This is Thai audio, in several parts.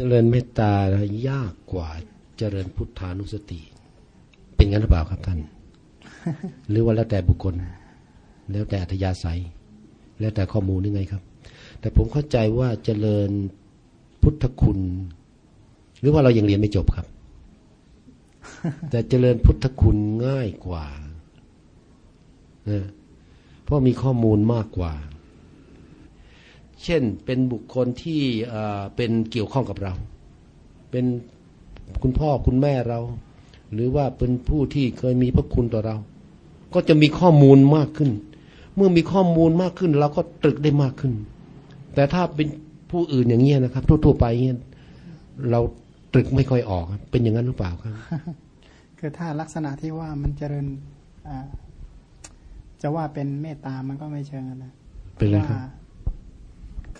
เจริญเมตตายากกว่าเจริญพุทธานุสติ เป็นงั้นหรือเปล่าครับท่าน หรือว่าแล้วแต่บุคคล แล้วแต่อัธยาศัย แล้วแต่ข้อมูลนี่ไงครับ แต่ผมเข้าใจว่าเจริญพุทธคุณ หรือว่าเรายังเรียนไม่จบครับ แต่เจริญพุทธคุณง่ายกว่านะเพราะมีข้อมูลมากกว่า เช่นเป็นบุคคลที่เป็นเกี่ยวข้องกับเรา เป็นคุณพ่อคุณแม่เรา หรือว่าเป็นผู้ที่เคยมีพระคุณต่อเรา ก็จะมีข้อมูลมากขึ้น เมื่อมีข้อมูลมากขึ้นเราก็ตรึกได้มากขึ้น แต่ถ้าเป็นผู้อื่นอย่างเงี้ยนะครับ ทั่วๆไปเงี้ยเราตรึกไม่ค่อยออก เป็นอย่างนั้นหรือเปล่าครับ คือถ้าลักษณะที่ว่ามันเจริญจะว่าเป็นเมตตามันก็ไม่เชิงนะเป็นไรครับ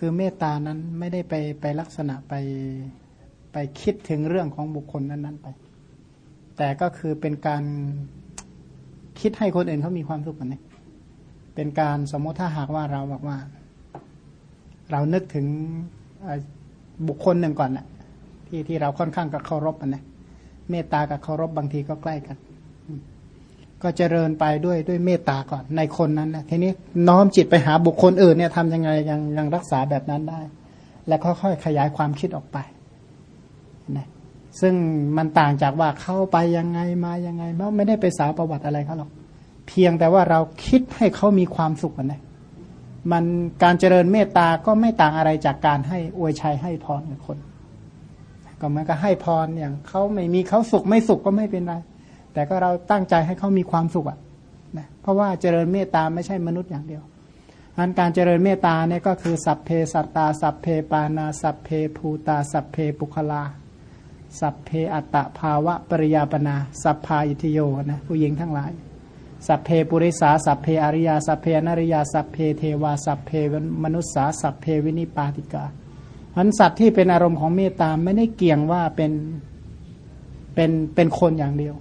คือเมตตานั้นไม่ได้ไปไปลักษณะไปไปคิดถึงเรื่องของบุคคลนั้น ๆ ไป แต่ก็คือเป็นการคิดให้คนอื่นเขามีความสุขกันเนี่ยเป็นการสมมติถ้าหากว่าเราบอกว่า เรานึกถึงบุคคลหนึ่งก่อนนะที่ที่เราค่อนข้างกับเคารพมันนะเมตตากับเคารพบางทีก็ใกล้กัน ก็เจริญไปด้วยด้วยเมตตาก่อนในคนนั้นนะทีนี้น้อมจิตไปหาบุคคลอื่นเนี่ยทำยังไงยังยังรักษาแบบนั้นได้ แล้วค่อยๆขยายความคิดออกไปนะซึ่งมันต่างจากว่าเข้าไปยังไงมายังไงเราไม่ได้ไปสาวประวัติอะไรเขาหรอกเพียงแต่ว่าเราคิดให้เขามีความสุขนะมันการเจริญเมตตาก็ไม่ต่างอะไรจากการให้อวยชัยให้พรกับคน ก็เหมือนกับให้พรอย่างเขาไม่มีเขาสุขไม่สุขก็ไม่เป็นไร แต่ก็เราตั้งใจให้เขามีความสุขอะนะเพราะว่าเจริญเมตตาไม่ใช่มนุษย์อย่างเดียวอันการเจริญเมตตาเนี่ยก็คือสัพเพสัตตา สัพเพปาณา สัพเพภูตา สัพเพปุคคลา สัพเพอัตตภาวปริยาปันนา สัพพาอิตถิโยนะผู้หญิงทั้งหลาย สัพเพปุริสา สัพเพอริยา สัพเพอนริยา สัพเพเทวา สัพเพมนุสสา สัพเพวินิปาติกาอันสัตว์ที่เป็นอารมณ์ของเมตตาไม่ได้เกี่ยงว่าเป็นเป็นเป็นคนอย่างเดียว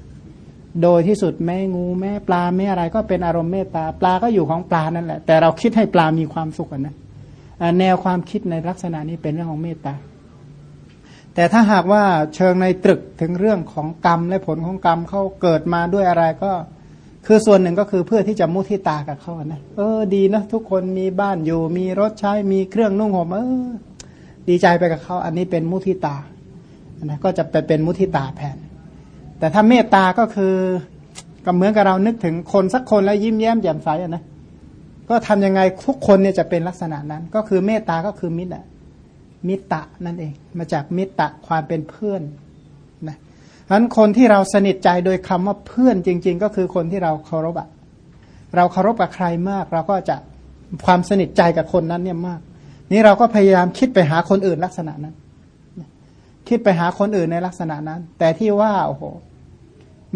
โดยที่สุดแม่งูแม่ปลาแม่อะไรก็เป็นอารมณ์เมตตาปลาก็อยู่ของปลานั่นแหละ แต่เราคิดให้ปลามีความสุขนะแนวความคิดในลักษณะนี้เป็นเรื่องของเมตตาแต่ถ้าหากว่าเชิงในตรึกถึงเรื่องของกรรมและผลของกรรมเขาเกิดมาด้วยอะไรก็ คือส่วนหนึ่งก็คือเพื่อที่จะมุทิตากับเขานะเออดีนะทุกคนมีบ้านอยู่ มีรถใช้มีเครื่องนุ่งห่มเออดีใจไปกับเขาอันนี้เป็นมุทิตานะก็จะไปเป็นมุทิตาแทน แต่ถ้าเมตตาก็คือก็เหมือนกับเรานึกถึงคนสักคนแล้วยิ้มแย้มแจ่มใสนะก็ทำยังไงทุกคนเนี่ยจะเป็นลักษณะนั้น ก็คือเมตตาก็คือมิตรมิตรนั่นเอง มาจากมิตรความเป็นเพื่อนนะฉะนั้นคนที่เราสนิทใจโดยคำว่าเพื่อนจริง ๆ ก็คือคนที่เราเคารพอะเราเคารพกับใครมาก เราก็จะความสนิทใจกับคนนั้นเนี่ยมาก นี่เราก็พยายามคิดไปหาคนอื่นลักษณะนั้น คิดไปหาคนอื่นในลักษณะนั้น แต่ที่ว่าโอ้โห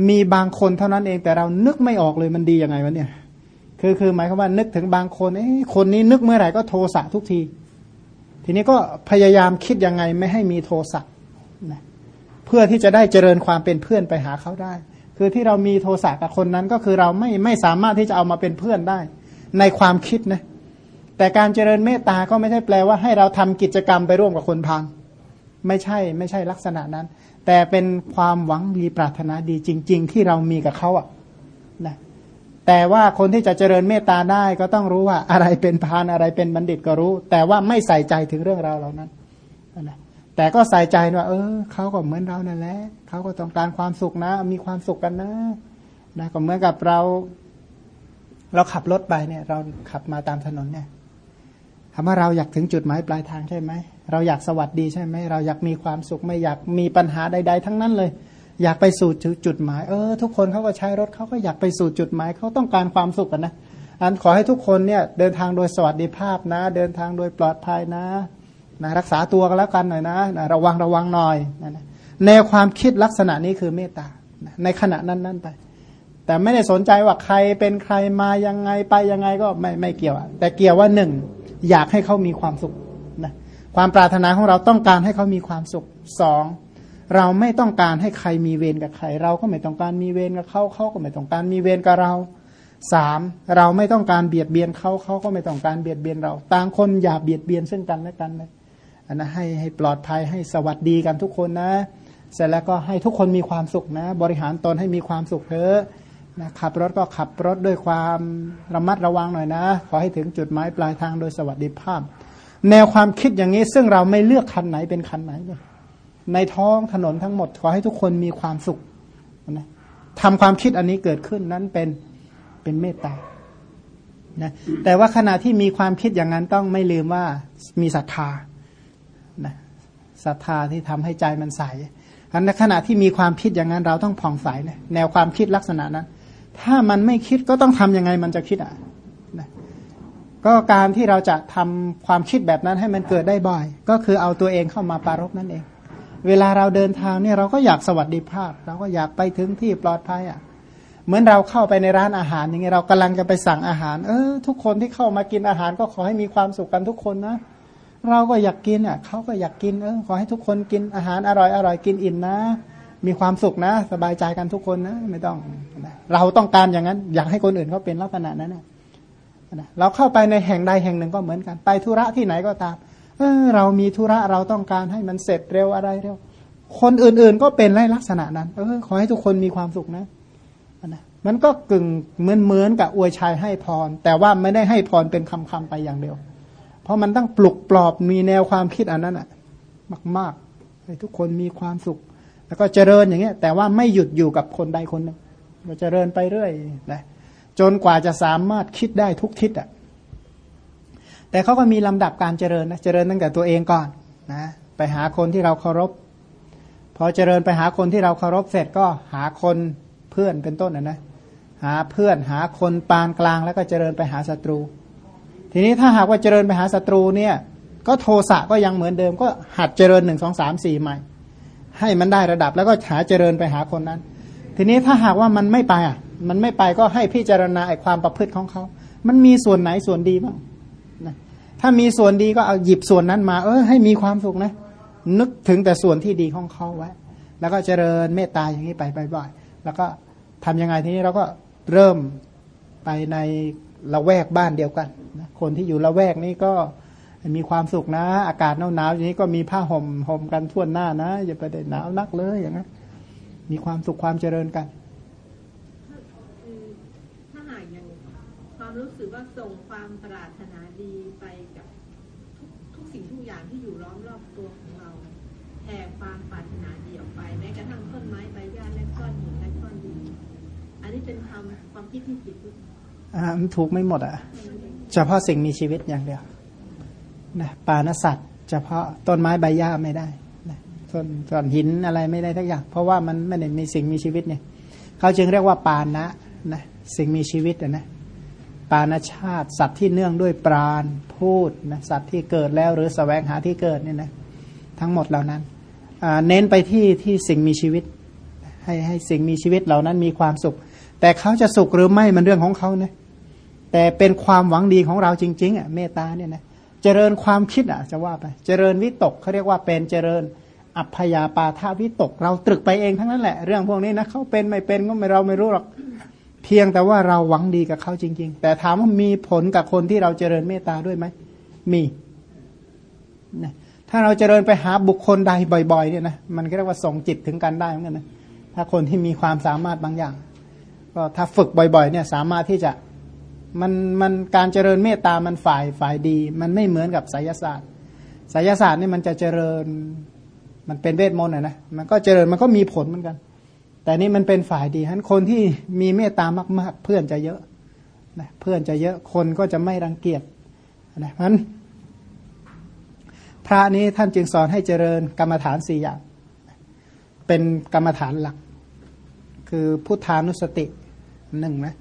มีบางคนเท่านั้นเองแต่เรานึกไม่ออกเลยมันดียังไงวะเนี่ย คือคือหมายความว่านึกถึงบางคนเอ้คนนี้นึกเมื่อไหร่ก็โทสะทุกที ทีนี้ก็พยายามคิดยังไงไม่ให้มีโทสะนะเพื่อที่จะได้เจริญความเป็นเพื่อนไปหาเขาได้ คือที่เรามีโทสะกับคนนั้นก็คือเราไม่ไม่สามารถที่จะเอามาเป็นเพื่อนได้ ในความคิดนะแต่การเจริญเมตตาก็ไม่ใช่แปลว่าให้เราทำกิจกรรมไปร่วมกับคนพังไม่ใช่ไม่ใช่ลักษณะนั้น แต่เป็นความหวังดีปรารถนาดีจริง ๆ ที่เรามีกับเขาอะนะแต่ว่าคนที่จะเจริญเมตตาได้ก็ต้องรู้ว่าอะไรเป็นพานอะไรเป็นบัณฑิตก็รู้ แต่ว่าไม่ใส่ใจถึงเรื่องราวเหล่านั้นนะแต่ก็ใส่ใจว่า เออเขาก็เหมือนเรานั่นแหละเขาก็ต้องการความสุขนะ มีความสุขกันนะนะก็เหมือนกับเรา เราขับรถไปเนี่ย เราขับมาตามถนนเนี่ย ถามว่าเราอยากถึงจุดหมายปลายทางใช่ไหม เราอยากสวัสดีใช่ไหม เราอยากมีความสุขไม่อยากมีปัญหาใด ๆ ทั้งนั้นเลย อยากไปสู่จุดหมาย เออ ทุกคนเขาก็ใช้รถเขาก็อยากไปสู่จุดหมายเขาต้องการความสุขกันนะ อันขอให้ทุกคนเนี่ยเดินทางโดยสวัสดิภาพนะ เดินทางโดยปลอดภัยนะนะรักษาตัวกันแล้วกันหน่อยนะนะ ระวังระวังหน่อยนะแนวความคิดลักษณะนี้คือเมตตาในขณะนั้นนั้นไป แต่ไม่ได้สนใจว่าใครเป็นใครมายังไงไปยังไงก็ไม่ไม่เกี่ยว แต่เกี่ยวว่าหนึ่ง อยากให้เขามีความสุขนะความปรารถนาของเราต้องการให้เขามีความสุขสองเราไม่ต้องการให้ใครมีเวรกับใคร เราก็ไม่ต้องการมีเวรกับเขาเขาก็ไม่ต้องการมีเวรกับเราสามเราไม่ต้องการเบียดเบียนเขาเขาก็ไม่ต้องการเบียดเบียนเรา ต่างคนอย่าเบียดเบียนซึ่งกันและกันเลยอันนะให้ให้ปลอดภัยให้สวัสดีกันทุกคนนะ เสร็จแล้วก็ให้ทุกคนมีความสุขนะ บริหารตนให้มีความสุขเถอะ นะขับรถก็ขับรถด้วยความระมัดระวังหน่อยนะ ขอให้ถึงจุดหมายปลายทางโดยสวัสดิภาพ แนวความคิดอย่างนี้ซึ่งเราไม่เลือกคันไหนเป็นคันไหนเลยในท้องถนนทั้งหมด ขอให้ทุกคนมีความสุขนะทำความคิดอันนี้เกิดขึ้นนั้นเป็นเป็นเมตตานะแต่ว่าขณะที่มีความคิดอย่างนั้นต้องไม่ลืมว่ามีศรัทธานะศรัทธาที่ทำให้ใจมันใสอันในขณะที่มีความคิดอย่างนั้นเราต้องผ่องใสนะแนวความคิดลักษณะนั้น ถ้ามันไม่คิดก็ต้องทํำยังไงมันจะคิดอะนะก็การที่เราจะทำความคิดแบบนั้นให้มันเกิดได้บ่อย ก็คือเอาตัวเองเข้ามาปารบนั่นเอง เวลาเราเดินทางเนี่ยเราก็อยากสวัสดิภาพ เราก็อยากไปถึงที่ปลอดภัยอะเหมือนเราเข้าไปในร้านอาหารอย่างเงี้ยเรากำลังจะไปสั่งอาหาร เออ ทุกคนที่เข้ามากินอาหารก็ขอให้มีความสุขกันทุกคนนะ เราก็อยากกินอะเขาก็อยากกินเออขอให้ทุกคนกินอาหารอร่อยอร่อยกินอิ่มนะ มีความสุขนะ สบายใจกันทุกคนนะ ไม่ต้องนะเราต้องการอย่างนั้น อยากให้คนอื่นเขาเป็นลักษณะนั้นนะเราเข้าไปในแห่งใดแห่งหนึ่งก็เหมือนกัน ไปธุระที่ไหนก็ตามเออเรามีธุระเราต้องการให้มันเสร็จเร็วอะไรเร็วคนอื่นๆก็เป็นลักษณะนั้น เออขอให้ทุกคนมีความสุขนะนะมันก็กึ่งเหมือนเหมือนกับอวยชัยให้พร แต่ว่าไม่ได้ให้พรเป็นคำคำไปอย่างเดียว เพราะมันต้องปลุกปลอบมีแนวความคิดอันนั้นอะ มากๆให้ทุกคนมีความสุข แล้วก็เจริญอย่างเงี้ย แต่ว่าไม่หยุดอยู่กับคนใดคนหนึ่งก็เจริญไปเรื่อยนะจนกว่าจะสามารถคิดได้ทุกทิศอะแต่เขาก็มีลำดับการเจริญนะเจริญตั้งแต่ตัวเองก่อนนะไปหาคนที่เราเคารพ พอเจริญไปหาคนที่เราเคารพเสร็จก็หาคนเพื่อนเป็นต้นนะนะหาเพื่อนหาคนปานกลางแล้วก็เจริญไปหาศัตรู ทีนี้ถ้าหากว่าเจริญไปหาศัตรูเนี่ย ก็โทสะก็ยังเหมือนเดิมก็หัดเจริญหนึ่งสองสามสี่ใหม่ ให้มันได้ระดับแล้วก็หาเจริญไปหาคนนั้น ทีนี้ถ้าหากว่ามันไม่ไปอะ มันไม่ไปก็ให้พิจารณาไอ้ความประพฤติของเขา มันมีส่วนไหนส่วนดีบ้างนะถ้ามีส่วนดีก็เอาหยิบส่วนนั้นมา เออให้มีความสุขนะ นึกถึงแต่ส่วนที่ดีของเขาไว้ แล้วก็เจริญเมตตาอย่างนี้ไปบ่อยๆแล้วก็ทำยังไงทีนี้เราก็เริ่มไปในละแวกบ้านเดียวกันนะคนที่อยู่ละแวกนี้ก็ มีความสุขนะ อากาศหนาวๆอย่างนี้ก็มีผ้าห่มห่มกันทั่วหน้านะ อย่าไปได้หนาวนักเลยอย่างนั้นมีความสุขความเจริญกันถ้าหากยังความรู้สึกว่าส่งความปรารถนาดีไปกับทุกทุกสิ่งทุกอย่างที่อยู่ล้อมรอบตัวของเราแผ่ความปรารถนาดีออกไปแม้กระทั่งต้นไม้ใบหญ้าและก้อนหินและก้อนดินอันนี้เป็นความความคิดที่ผิดอ่ามันถูกไม่หมดอะเฉพาะสิ่งมีชีวิตอย่างเดียว นะปานสัตว์เฉพาะต้นไม้ใบหญ้าไม่ได้นะส่วนส่วนหินอะไรไม่ได้ทุกอย่าง เพราะว่ามันไม่ได้มีสิ่งมีชีวิตเนี่ยเขาจึงเรียกว่าปานะนะสิ่งมีชีวิตนะปานชาติ สัตว์ที่เนื่องด้วยปราณพูดนะสัตว์ที่เกิดแล้วหรือสแสวงหาที่เกิดเนี่ยนะทั้งหมดเหล่านั้นเน้นไปที่ที่สิ่งมีชีวิต ให้ให้สิ่งมีชีวิตเหล่านั้นมีความสุข แต่เขาจะสุขหรือไม่มันเรื่องของเขานะแต่เป็นความหวังดีของเราจริงๆอะเมตตาเนี่ยนะ เจริญความคิดอะจะว่าไป เจริญวิตกเขาเรียกว่าเป็นเจริญอัพยาปาทาวิตก เราตรึกไปเองทั้งนั้นแหละ เรื่องพวกนี้นะเขาเป็นไม่เป็นก็ไม่เราไม่รู้หรอกเพียงแต่ว่าเราหวังดีกับเขาจริง ๆ แต่ถามว่ามีผลกับคนที่เราเจริญเมตตาด้วยไหมมีนะถ้าเราเจริญไปหาบุคคลใดบ่อย ๆ เนี่ยนะมันก็เรียกว่าส่งจิตถึงกันได้เหมือนกันนะถ้าคนที่มีความสามารถบางอย่าง ก็ถ้าฝึกบ่อย ๆ เนี่ยสามารถที่จะ มันมันการเจริญเมตตามันฝ่ายฝ่ายดี มันไม่เหมือนกับไสยศาสตร์ไสยศาสตร์นี่มันจะเจริญมันเป็นเวทมนต์นะนะมันก็เจริญมันก็มีผลเหมือนกัน แต่นี่มันเป็นฝ่ายดีฉะนั้นคนที่มีเมตตามาก ๆ เพื่อนจะเยอะนะเพื่อนจะเยอะคนก็จะไม่รังเกียจนะเพราะนั้นพระนี้ท่านจึงสอนให้เจริญกรรมฐานสี่อย่าง เป็นกรรมฐานหลัก คือพุทธานุสติหนึ่งนะ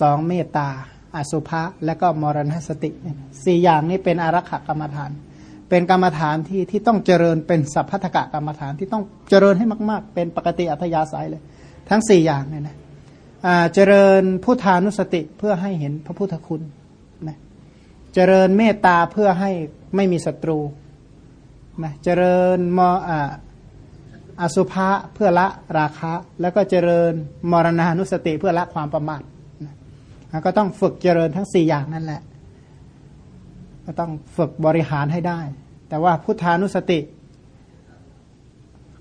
สองเมตตา อสุภะและก็มรณสติสี่อย่างนี้เป็นอารักขกรรมฐาน เป็นกรรมฐานที่ที่ต้องเจริญเป็นสัพพทกะกรรมฐานที่ต้องเจริญให้มาก ๆ เป็นปกติอัธยาศัยเลย ทั้งสี่อย่างเนี่ยนะเจริญพุทธานุสติเพื่อให้เห็นพระพุทธคุณนะเจริญเมตตาเพื่อให้ไม่มีศัตรูนะเจริญมอสุภะเพื่อละราคะ แล้วก็เจริญมรณานุสติเพื่อละความประมาท ก็ต้องฝึกเจริญทั้งสี่อย่างนั่นแหละ ก็ต้องฝึกบริหารให้ได้ แต่ว่าพุทธานุสติ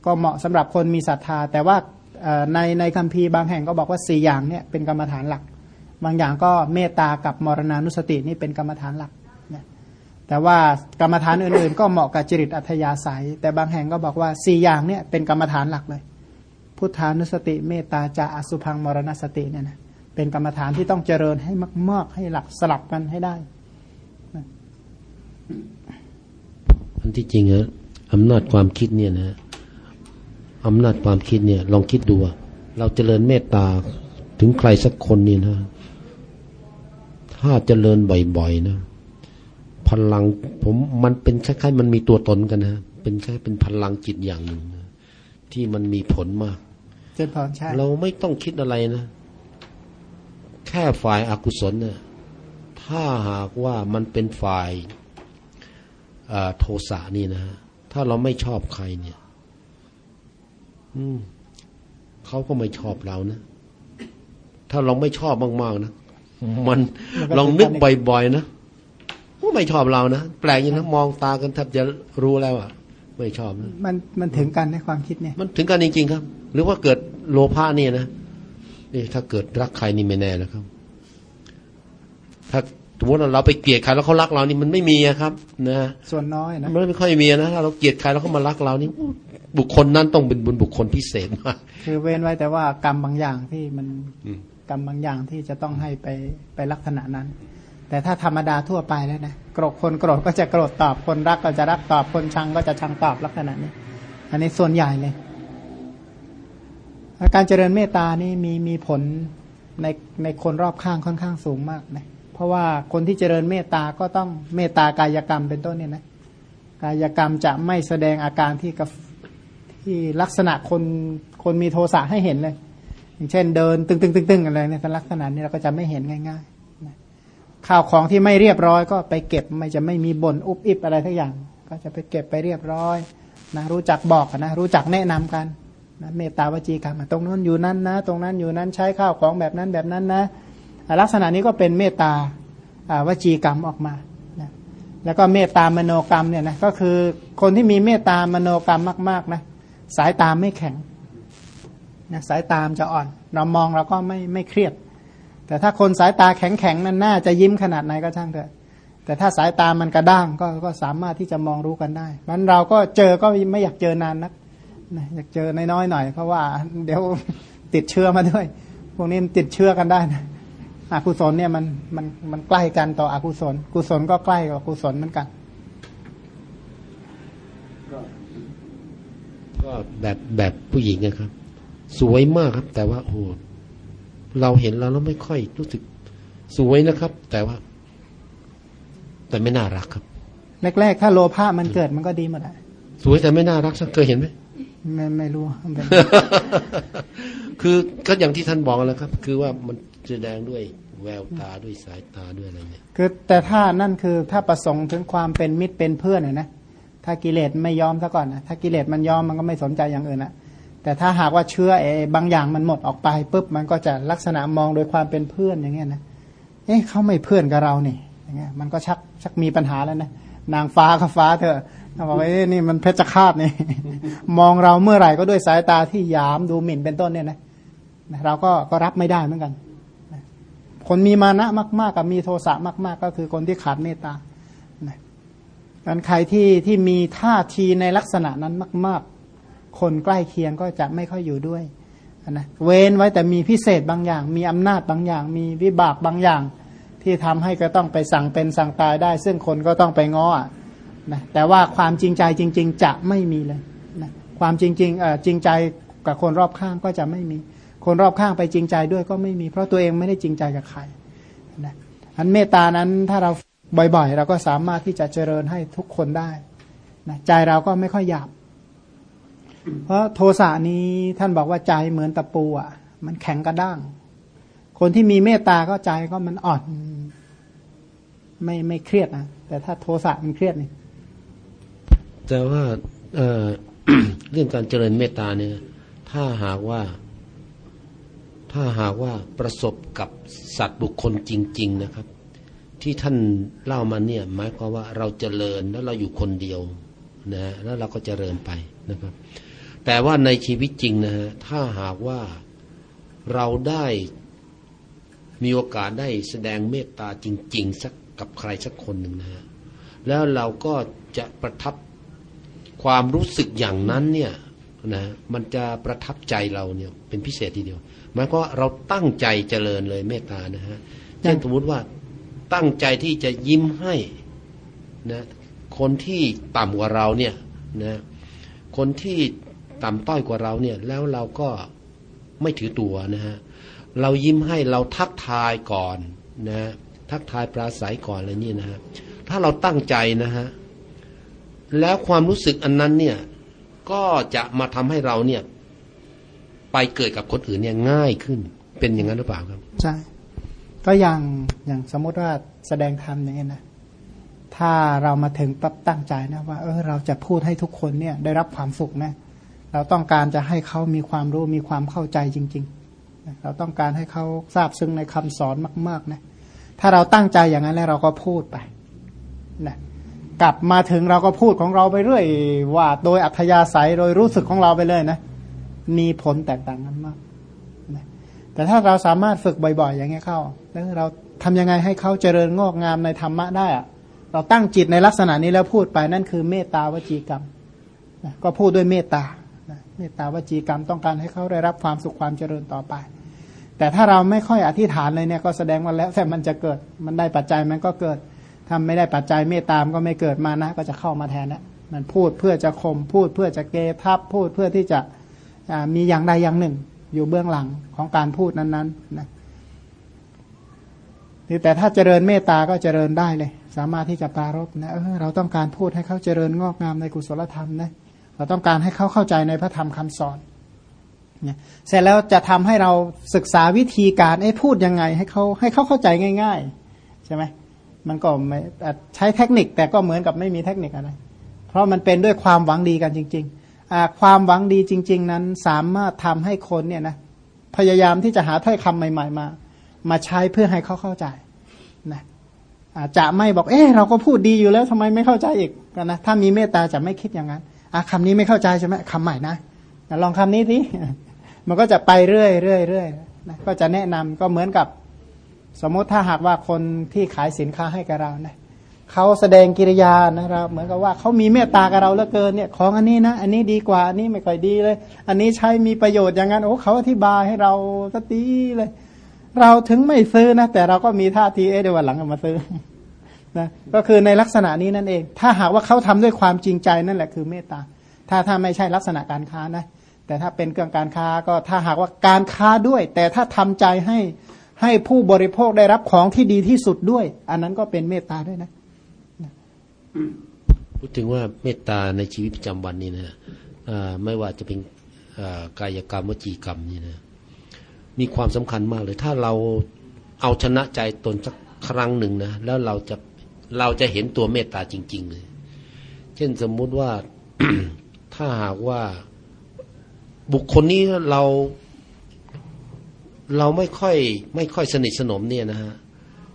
ก็เหมาะสำหรับคนมีศรัทธา แต่ว่าในในคัมภีร์บางแห่งก็บอกว่าสี่อย่างเนี่ยเป็นกรรมฐานหลัก บางอย่างก็เมตตากับมรณานุสตินี่เป็นกรรมฐานหลักแต่ว่ากรรมฐานอื่นๆ ก็เหมาะกับจริตอัธยาศัย แต่บางแห่งก็บอกว่าสี่อย่างเนี่ยเป็นกรรมฐานหลักเลย พุทธานุสติเมตตาจะอสุพังมรณสติเนี่ยนะ เป็นกรรมฐานที่ต้องเจริญให้มาก ๆ ให้หลักสลับกันให้ได้อันที่จริงอะอำนาจความคิดเนี่ยนะอำนาจความคิดเนี่ย ลองคิดดูเราเจริญเมตตาถึงใครสักคนนี่นะ ถ้าเจริญบ่อยๆนะพลังผมมันเป็นคล้ายๆมันมีตัวตนกันนะเป็นแค่เป็นพลังจิตอย่างหนึ่งนะที่มันมีผลมากเจ็พรใช่เราไม่ต้องคิดอะไรนะแค่ฝ่ายอากุศลเนะี่ยถ้าหากว่ามันเป็นฝ่ายโทสะนี่นะถ้าเราไม่ชอบใครเนี่ย อืมเขาก็ไม่ชอบเรานะ ถ้าเราไม่ชอบมากๆนะมันลองนึกบ่อยๆนะก็ไม่ชอบเรานะแปลกอย่างนะมองตากันแทบจะรู้แล้วอะ ไม่ชอบนะมันมันถึงกันในความคิดเนี่ย มันถึงกันจริงๆครับ หรือว่าเกิดโลภะนี่นะ นี่ถ้าเกิดรักใครนี่ไม่แน่แล้วครับ ถ้าสมมติเราไปเกลียดใครแล้วเขารักเรานี่มันไม่มีครับ นะส่วนน้อยนะมันไม่ค่อยมีนะถ้าเราเกลียดใครแล้วเขามารักเรานี่บุคคลนั้นต้องเป็นบุญบุคคลพิเศษมากคือเว้นไว้แต่ว่ากรรมบางอย่างที่มันกรรมบางอย่างที่จะต้องให้ไปไปลักษณะนั้น แต่ถ้าธรรมดาทั่วไปแล้วนะโกรธคนโกรธก็จะโกรธตอบคนรักก็จะรักตอบคนชังก็จะชังตอบลักษณะนี้ อันนี้ส่วนใหญ่เลย การเจริญเมตตานี่มีมีผลในในคนรอบข้างค่อนข้างสูงมากนะเพราะว่าคนที่เจริญเมตตาก็ต้องเมตตากายกรรมเป็นต้นเนี่ยนะกายกรรมจะไม่แสดงอาการที่กับที่ลักษณะคนคนมีโทสะให้เห็นเลย อย่างเช่นเดิน ตึงตึงตึงตึงอะไรในลักษณะนี้เราก็จะไม่เห็นง่ายๆข้าวของที่ไม่เรียบร้อยก็ไปเก็บไม่จะไม่มีบ่นอุบอิบอะไรทั้งอย่าง ก็จะไปเก็บไปเรียบร้อยนะรู้จักบอกนะรู้จักแนะนำกัน นะเมตตาวจีกรรมตรงนั้นอยู่นั้นนะ ตรงนั้นอยู่นั้นใช้ข้าวของแบบนั้นแบบนั้นนะ ลักษณะนี้ก็เป็นเมตตาวจีกรรมออกมานะแล้วก็เมตตามโนกรรมเนี่ยนะก็คือคนที่มีเมตตามโนกรรมมากๆนะสายตามไม่แข็งนะสายตามจะอ่อน เรามองเราก็ไม่ไม่เครียด แต่ถ้าคนสายตาแข็งแข็งนั่นน่าจะยิ้มขนาดไหนก็ช่างเถอะแต่ถ้าสายตามันกระด้างก็ก็สามารถที่จะมองรู้กันได้มันเราก็เจอก็ไม่อยากเจอนานนัก อยากเจอน้อยๆหน่อยเพราะว่า เดี๋ยวติดเชื้อมาด้วย พวกนี้ติดเชื้อกันได้นะอกุศลเนี่ยมันมันมันใกล้กันต่ออกุศล กุศลก็ใกล้กับกุศลเหมือนกัน ก็แบบแบบผู้หญิงนะครับ สวยมากครับ แต่ว่าโอ้เราเห็นเราแล้วไม่ค่อยรู้สึกสวยนะครับ แต่ว่า แต่ไม่น่ารักครับแรกๆถ้าโลภะมันเกิดมันก็ดีหมดอะสวยแต่ไม่น่ารักสักเคยเห็นไหม ไม่ไม่รู้ คือก็อย่างที่ท่านบอกแล้วครับ คือว่ามันแสดงด้วยแววตาด้วยสายตาด้วยอะไรเนี่ยคือแต่ถ้านั่นคือถ้าประสงค์ถึงความเป็นมิตรเป็นเพื่อนนะถ้ากิเลสไม่ยอมซะก่อนนะถ้ากิเลสมันยอมมันก็ไม่สนใจอย่างอื่นนะแต่ถ้าหากว่าเชื้อเอบางอย่างมันหมดออกไปปุ๊บมันก็จะลักษณะมองโดยความเป็นเพื่อนอย่างเงี้ยนะเอ๊ะเขาไม่เพื่อนกับเราเนี่ยอย่างเงี้ยมันก็ชักชักมีปัญหาแล้วนะนางฟ้าก็ฟ้าเถอะ บอกว่าเอ้นี่มันเพชฌฆาตนี่มองเราเมื่อไหร่ก็ด้วยสายตาที่ยามดูหมิ่นเป็นต้นเนี่ยนะเราก็ก็รับไม่ได้เหมือนกัน คนมีมานะมาก ๆ กับมีโทสะมาก ๆ ก็คือคนที่ขาดเมตตาการใครที่ที่มีท่าทีในลักษณะนั้นมาก ๆ คนใกล้เคียงก็จะไม่ค่อยอยู่ด้วยนะเว้นไว้แต่มีพิเศษบางอย่าง มีอำนาจบางอย่าง มีวิบากบางอย่าง ที่ทำให้ก็ต้องไปสั่งเป็นสั่งตายได้ ซึ่งคนก็ต้องไปง้อ นะแต่ว่าความจริงใจจริง ๆ จะไม่มีเลยนะความจริงๆเออจริงใจกับคนรอบข้างก็จะไม่มี คนรอบข้างไปจริงใจด้วยก็ไม่มี เพราะตัวเองไม่ได้จริงใจกับใครนะอันเมตตานั้นถ้าเราบ่อยๆ เราก็สามารถที่จะเจริญให้ทุกคนได้นะใจเราก็ไม่ค่อยหยาบ เพราะโทสะนี้ท่านบอกว่าใจเหมือนตะปูอะ มันแข็งกระด้าง คนที่มีเมตตาก็ใจก็มันอ่อน ไม่ไม่เครียดนะแต่ถ้าโทสะมันเครียดนี่ แต่ว่าเเรื่องการเจริญเมตตาเนี่ย ถ้าหากว่า ถ้าหากว่าประสบกับสัตว์บุคคลจริง ๆนะครับ ที่ท่านเล่ามาเนี่ย หมายความว่าเราเจริญแล้วเราอยู่คนเดียวนะแล้วเราก็เจริญไปนะครับ แต่ว่าในชีวิตจริงนะฮะถ้าหากว่าเราได้มีโอกาสได้แสดงเมตตาจริง ๆ สักกับใครสักคนหนึ่งนะฮะแล้วเราก็จะประทับ ความรู้สึกอย่างนั้นเนี่ยนะมันจะประทับใจเราเนี่ยเป็นพิเศษทีเดียวหมายความว่าเราตั้งใจเจริญเลยเมตตานะฮะเช่นสมมติว่าตั้งใจที่จะยิ้มให้นะคนที่ต่ำกว่าเราเนี่ยนะคนที่ต่ำต้อยกว่าเราเนี่ยแล้วเราก็ไม่ถือตัวนะฮะเรายิ้มให้เราทักทายก่อนนะทักทายปราศัยก่อนอะไรนี่นะฮะถ้าเราตั้งใจนะฮะ แล้วความรู้สึกอันนั้นเนี่ยก็จะมาทำให้เราเนี่ย ไปเกิดกับคนอื่นเนี่ยง่ายขึ้น เป็นอย่างนั้นหรือเปล่าครับใช่ก็อย่างอย่างสมมติว่าแสดงธรรมอย่างนี้นะถ้าเรามาถึงปั๊บตั้งใจนะว่า เออเราจะพูดให้ทุกคนเนี่ย ได้รับความสุขนะเราต้องการจะให้เขามีความรู้มีความเข้าใจจริง ๆ เราต้องการให้เขาทราบซึ้งในคำสอนมาก ๆนะถ้าเราตั้งใจอย่างนั้นแล้วเราก็พูดไปนะ กลับมาถึงเราก็พูดของเราไปเรื่อยว่าโดยอัธยาศัยโดยรู้สึกของเราไปเลยนะ มีผลแตกต่างกันมากแต่ถ้าเราสามารถฝึกบ่อย ๆ อย่างนี้เข้า แล้วเราทำยังไงให้เขาเจริญงอกงามในธรรมะได้อะเราตั้งจิตในลักษณะนี้แล้วพูดไปนั่นคือเมตตาวจีกรรมก็พูดด้วยเมตตาเมตตาวจีกรรมต้องการให้เขาได้รับความสุขความเจริญต่อไป แต่ถ้าเราไม่ค่อยอธิษฐานเลยเนี่ยก็แสดงว่าแล้วแต่มันจะเกิดมันได้ปัจจัยมันก็เกิด ถ้าไม่ได้ปัจจัยเมตตามก็ไม่เกิดมานะ ก็จะเข้ามาแทนนะมันพูดเพื่อจะข่มพูดเพื่อจะเกทับพูดเพื่อที่จะมีอย่างใดอย่างหนึ่ง อยู่เบื้องหลังของการพูดนั้นๆนะแต่ถ้าเจริญเมตตาก็เจริญได้เลย สามารถที่จะปรารบนะเออเราต้องการพูดให้เขาเจริญงอกงามในกุศลธรรมนะเราต้องการให้เขาเข้าใจในพระธรรมคำสอนเนี่ยเสร็จแล้วจะทำให้เราศึกษาวิธีการไอ้พูดยังไง ให้เขาให้เขาเข้าใจง่าย ๆ ใช่ไหม มันก็ไม่ใช้เทคนิคแต่ก็เหมือนกับไม่มีเทคนิคอะไร เพราะมันเป็นด้วยความหวังดีกันจริงๆ ความหวังดีจริง ๆ นั้นสามารถทำให้คนเนี่ยนะพยายามที่จะหาถ้อยคำใหม่ ๆ มา มาใช้เพื่อให้เขาเข้าใจนะอาจจะไม่บอก เออเราก็พูดดีอยู่แล้วทำไมไม่เข้าใจอีกนะถ้ามีเมตตาจะไม่คิดอย่างนั้นอะคำนี้ไม่เข้าใจใช่ไหมคำใหม่นะลองคำนี้สิมันก็จะไปเรื่อยเรื่อยเรื่อยนะก็จะแนะนำก็เหมือนกับ สมมติถ้าหากว่าคนที่ขายสินค้าให้กับเราเนะเขาแสดงกิริยานะครับเหมือนกับว่าเขามีเมตตากับเราเหลือเกินเนี่ยของอันนี้นะ อันนี้ดีกว่าอันนี้ไม่ค่อยดีเลย อันนี้ใช้มีประโยชน์อย่างนั้นโอ้เขาอธิบายให้เราสตีเลย เราถึงไม่ซื้อนะแต่เราก็มีท่าทีเอ๊ะเดี๋ยววันหลังมาซื้อนะก็คือในลักษณะนี้นั่นเอง ถ้าหากว่าเขาทำด้วยความจริงใจนั่นแหละคือเมตตาถ้าถ้าไม่ใช่ลักษณะการค้านะแต่ถ้าเป็นเครื่องการค้าก็ถ้าหากว่าการค้าด้วย แต่ถ้าทำใจให้ ให้ผู้บริโภคได้รับของที่ดีที่สุดด้วย อันนั้นก็เป็นเมตตาด้วยนะพูดถึงว่าเมตตาในชีวิตประจำวันนี่นะไม่ว่าจะเป็นกายกรรมวจีกรรมนี่นะมีความสำคัญมากเลย ถ้าเราเอาชนะใจตนสักครั้งหนึ่งนะแล้วเราจะเราจะเห็นตัวเมตตาจริง ๆ เลย เช่นสมมุติว่าถ้าหากว่าบุคคลนี้เรา เราไม่ค่อยไม่ค่อยสนิทสนมเนี่ยนะฮะ